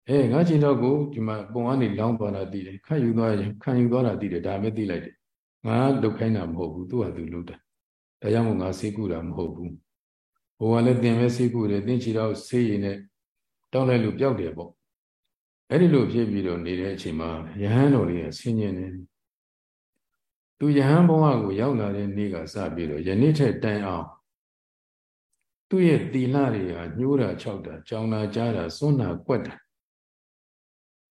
အဲငါခြေတော့ကိုဒီမှာပုံကနေလောင်းသွားတာသိတယ်ခတ်ယူသွားရင်ခံယူသွားတာသိတယ်ဒါပဲသိလိုက်တယ်ငါလုတ်ခိုင်းတာမဟုတ်ဘူးသူ့ဟာသူလုတ်တာ ဒါကြောင့်မို့ငါဆေးကုတာမဟုတ်ဘူးဟိုကလည်းတင်ပဲဆေးကုတယ်တင်ချီတော့ဆေးရည်နဲ့တောင်းလိုက်လို့ပျောက်တယ်ပေါ့အဲ့ဒီလိုဖြစ်ပြီးတော့နေတဲ့အချိန်မှာယဟန်တော်လေးကဆင်းရဲနေသူယဟန်ဘဝကိုရောက်လာတဲ့နေ့ကစပြီးတော့ယနေ့ထက်တိုင်အောင်သူ့ရဲ့တီလာတွေဟာညှိုးတာခြောက်တာကြောင်တာကြားတာစွန့်တာကွက်တာ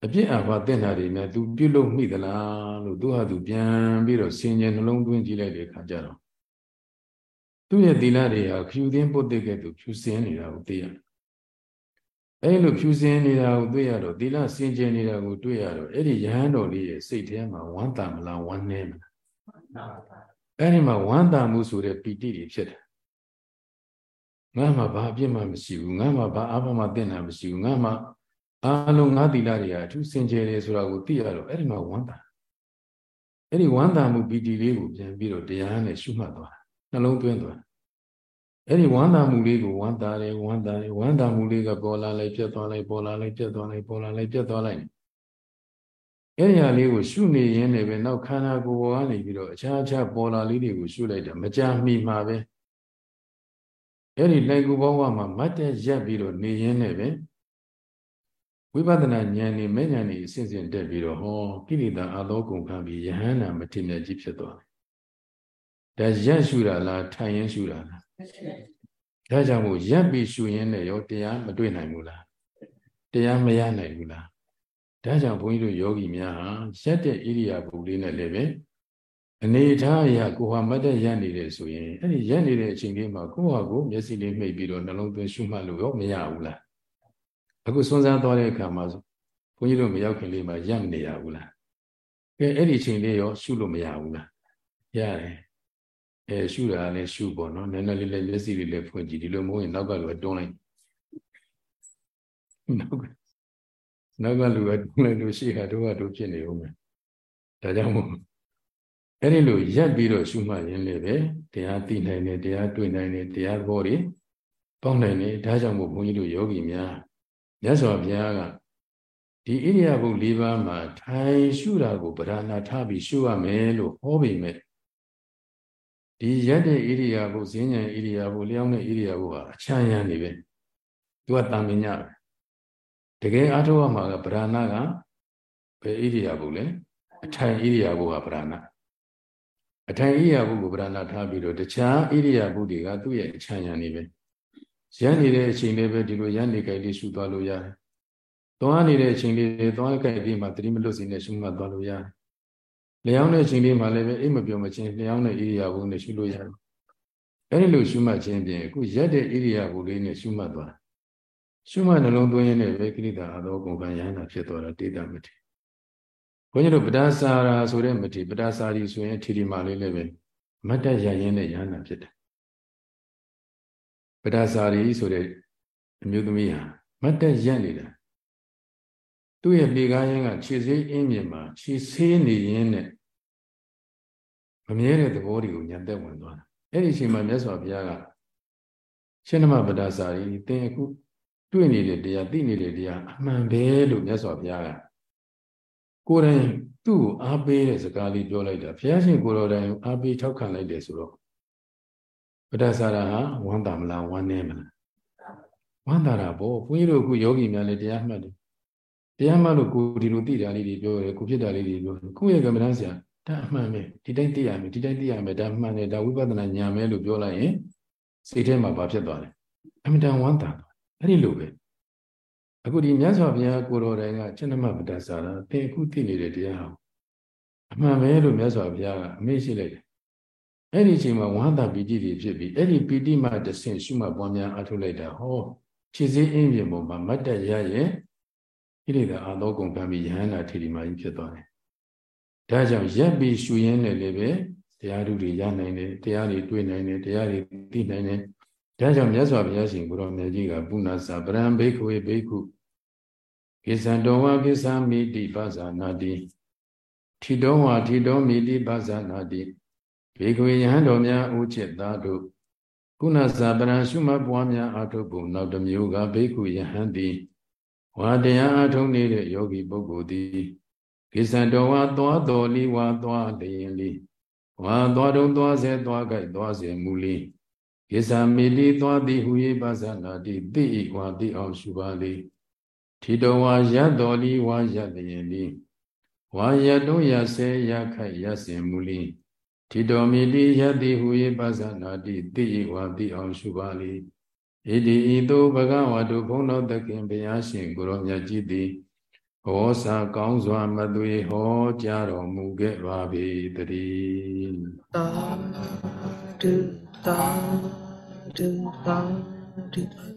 အပြစ်အဘာတင်တာတွေနဲ့သူပြုတ်လို့မိသလားလို့သူဟာသူပြန်ပြီးတော့ဆင်ញံနှလုံးသွင်းကြည့်လိုက်တဲ့အခါကျတော့ သူ့ရဲ့သီလတွေဟာဖြူသင်းပုတ်တဲ့ကဲ့သို့ဖြူစင်းနေတာကိုသိရတယ်။အဲလိုဖြူစင်းနေတာကိုတွေ့ရတော့သီလစင်ကြယ်နေတာကိုတွေ့ရတော့အဲ့ဒီယဟန်တော်လေးရဲ့စိတ်ထဲမှာဝမ်းသာမလားဝမ်းနည်းမလား။အဲ့ဒီမှာဝမ်းသာမှုဆိုတဲ့ပီတိတွေဖြစ်တယ်။ငါမှဘာအပြစ်မှမရှိဘူးငါမှဘာအဘမှတင်တာမရှိဘူးငါမှအားလုံးငါသီလတွေဟာအထူးစင်ကြယ်တယ်ဆိုတာကိုသိရတော့အဲ့ဒီမှာဝမ်းသာအဲ့ဒီဝမ်းသာမှုပီတိလေးကိုပြန်ပြီးတော့တရားနဲ့ရှုမှတ်သွား နှလုံးသွင်းသွားအဲ့ဒီဝမ်းသာမှုလေးကိုဝမ်းသာတယ်ဝမ်းသာတယ်ဝမ်းသာမှုလေးကပေါ်လာလိုက်ပြတ်သွားလိုက်ပေါ်လာလိုက်ပြတ်သွားလိုက်ပေါ်လာလိုက်ပြတ်သွားလိုက်အဲ့ဒီဟာလေးကိုရှုနေရင်းနဲ့ပဲနောက်ခန္ဓာကိုယ်ပေါ်ကနေပြီးတော့အခြားအခြားပေါ်လာလေးတွေကိုရှုလိုက်တာမကြာမီမှာပဲအဲ့ဒီလိုက်ကူဘဝမှာမတ်တက်ရက်ပြီးတော့နေရင်းနဲ့ပဲဝိပဿနာဉာဏ်နဲ့မဲ့ဉာဏ်နဲ့အစဉ်စဉ်တက်ပြီးတော့ဟောကိလေသာအသောကုန်ခံပြီးယဟန္တာမထေမြတ်ကြီးဖြစ်သွားတယ် ဒါရက်ရှုတာလားထိုင်ရင်ရှုတာလားဒါကြောင့်မို့ရက်ပြီးရှုရင်းနဲ့ရောတရားမတွေ့နိုင်ဘူးလားတရားမရနိုင်ဘူးလားဒါကြောင့်ဘုန်းကြီးတို့ယောဂီများဟာရက်တဲ့ဣရိယာပုလေးနဲ့လည်းပဲအနေထားအရာကိုဟာမတ်တဲ့ရက်နေတယ်ဆိုရင်အဲ့ဒီရက်နေတဲ့အချိန်လေးမှာကိုဟာကိုမျက်စိလေးမှိတ်ပြီးတော့နှလုံးသွင်းရှုမှတ်လို့ရောမရဘူးလားအခုစွန်းစားသွားတဲ့အခါမှာဘုန်းကြီးတို့မရောက်ခင်လေးမှာရက်နေရဘူးလားကဲအဲ့ဒီအချိန်လေးရောရှုလို့မရဘူးလားရတယ် အဲရှုတာလည်းရှုပေါ့နော်နည်းနည်းလေးလည်းမျက်စိလေးလည်းဖွင့်ကြည့်ဒီလိုမဟုတ်ရင်နောက်ကလည်းတွန်းလိုက်နောက်ကနောက်ကလူကတွန်းလိုက်လို့ရှိတာတို့ကတို့ဖြစ်နေဦးမယ်ဒါကြောင့်မို့အဲ့ဒီလိုရက်ပြီးတော့ရှုမှတ်ရင်းလေးပဲတရားသိနိုင်တယ်တရားတွေ့နိုင်တယ်တရားဘောတွေပေါက်နိုင်တယ်ဒါကြောင့်မို့ဘုန်းကြီးတို့ယောဂီများမြတ်စွာဘုရားကဒီဣရိယာပု၄ပါးမှာထိုင်ရှုတာကိုပဓာနာထားပြီးရှုရမယ်လို့ဟောပေမဲ့ ဒီရက်တဲ့ဣရိယာပုဈဉ္ဉံဣရိယာပုလျောင်းတဲ့ဣရိယာပုဟာအချမ်းရံနေပဲသူကတာမင်ညပဲတကယ်အားထုတ်ရမှာကဗราဏကဘယ်ဣရိယာပုလဲအထိုင်ဣရိယာပုဟာဗราဏအထိုင်ဣရိယာပုကိုဗราဏထားပြီးတော့တခြားဣရိယာပုတွေကသူ့ရဲ့အချမ်းရံနေပဲရန်နေတဲ့အချိန်လေးပဲဒီလိုရန်နေကြိုက်လေးရှုသွားလို့ရတယ်သွားနေတဲ့အချိန်လေးသွားကြိုက်ပြီးမှသတိမလွတ်စီနဲ့ရှုမှတ်သွားလို့ရတယ် လျောင်းတဲ့အချိန်လေးမှလည်းပဲအိမ်မပြောမချင်းလျောင်းတဲ့ဣရိယာပုနဲ့ရှုလို့ရတယ်အဲဒီလိုရှုမှတ်ခြင်းဖြင့်အခုရက်တဲ့ဣရိယာပုလေးနဲ့ရှုမှတ်သွားရှုမှတ်နှလုံးသွင်းရင်းနဲ့ပဲကိရိတာအသောကုန်ခံရဟနာဖြစ်သွားတာတေတမတိဘုန်းကြီးတို့ပဒါစာရာဆိုတဲ့မတိပဒါစာရီဆိုရင်ထီထီမာလေးလည်းပဲမတ်တရရင်းနဲ့ရဟနာဖြစ်တယ်ပဒါစာရီဆိုတဲ့အမျိုးသမီးဟာမတ်တရက်နေတာ သူ့ရဲ့လေကားရင်းကခြေစေးအင်းမြင်မှာခြေဆေးနေရင်းနဲ့မမြဲတဲ့သဘောတွေကိုညံသက်ဝင်သွားတာအဲ့ဒီအချိန်မှာမြတ်စွာဘုရားကရှင်နမပဒါစာရီသင်အခုတွေ့နေတဲ့တရားသိနေတဲ့တရားအမှန်ပဲလို့မြတ်စွာဘုရားကကိုယ်တိုင်သူ့ကိုအားပေးတဲ့စကားလေးပြောလိုက်တာဘုရားရှင်ကိုယ်တော်တိုင်အားပေးထောက်ခံလိုက်တယ်ဆိုတော့ပဒစာရဟာဝမ်းသာမလားဝမ်းနည်းမလားဝမ်းသာတာပေါ့ဘုန်းကြီးတို့အခုယောဂီများလည်းတရားမှတ်တယ် တရားမှတ်လို့ကိုဒီလိုသိတာလေးတွေပြောတယ်ကိုဖြစ်တာလေးတွေပြောတယ်ကိုယ့်ရဲ့ကမ္မဋ္ဌာန်းဆရာဒါအမှန်ပဲဒီတိုင်းသိရမယ်ဒီတိုင်းသိရမယ်ဒါမှန်တယ်ဒါဝိပဿနာဉာဏ်ပဲလို့ပြောလိုက်ရင်စိတ်ထဲမှာဘာဖြစ်သွားလဲအမှန်တန်ဝမ်းသာအဲ့ဒီလိုပဲအခုဒီမြတ်စွာဘုရားကိုတော်တိုင်က chân မပဒ္ဒစာရသင်အခုသိနေတဲ့တရားဟောအမှန်ပဲလို့မြတ်စွာဘုရားကအမေ့ရှိလိုက်တယ်အဲ့ဒီအချိန်မှာဝမ်းသာပီတိတွေဖြစ်ပြီးအဲ့ဒီပီတိမှတဆင့်ရှုမှတ်ပွားများအထုတ်လိုက်တာဟောခြေစည်းအင်းပြင်ပေါ်မှာမတ်တက်ရရဲ့ဣ ရိဒါအာသောကုန်ကံပြီးယဟန္တာထေရီမာကြီးဖြစ်သွားတယ်ဒါကြောင့်ရက်ပြီးရှုရင်းနဲ့လည်းပဲတရားဓုတွေရနိုင်တယ်တရားတွေတွေ့နိုင်တယ်တရားတွေသိနိုင်တယ်ဒါကြောင့်မြတ်စွာဘုရားရှင်ကိုရောမြတ်ကြီးကပုဏ္ဏစာပရံဘိက္ခဝေဘိက္ခုကိသံတော်ဝကိသမိတိပဇာနာတိထီတော်ဝထီတော်မိတိပဇာနာတိဘေကဝေယဟန်တော်များဥจิตသားတို့ကုဏဇာပရံရှုမှတ်ပွားများအာထုပ်ပုံနောက်တစ်မျိုးကဘေကုယဟန်သည် ဝါတရားအထုံးနေတဲ့ယောဂီပုဂ္ဂိုလ်သည်ကိစ္စတော်ဝါသွားတော်လီဝါသွားလျင်လီဝါသွားတုံသွားစေသွားကြိုက်သွားစေမူလီကိစ္စမိလီသွားသည်ဟူ၏ပါဇာနာတိတိဤဝါတိအောင်ရှုပါလေထီတော်ဝါရတ်တော်လီဝါရတ်လျင်လီဝါရတုံးရစေရခိုက်ရစင်မူလီထီတော်မီတိယတိဟူ၏ပါဇာနာတိတိဤဝါတိအောင်ရှုပါလေ ဣတိဤသို့ဘဂဝါတုဘုန်းတော်သခင်ဘုရားရှင်ကိုရောမြတ်ကြီးသည်ဟောစာကောင်းစွာမသွေဟောကြားတော်မူခဲ့ပါပေတည်းသာဓုသာဓုသာဓုပါဗျာ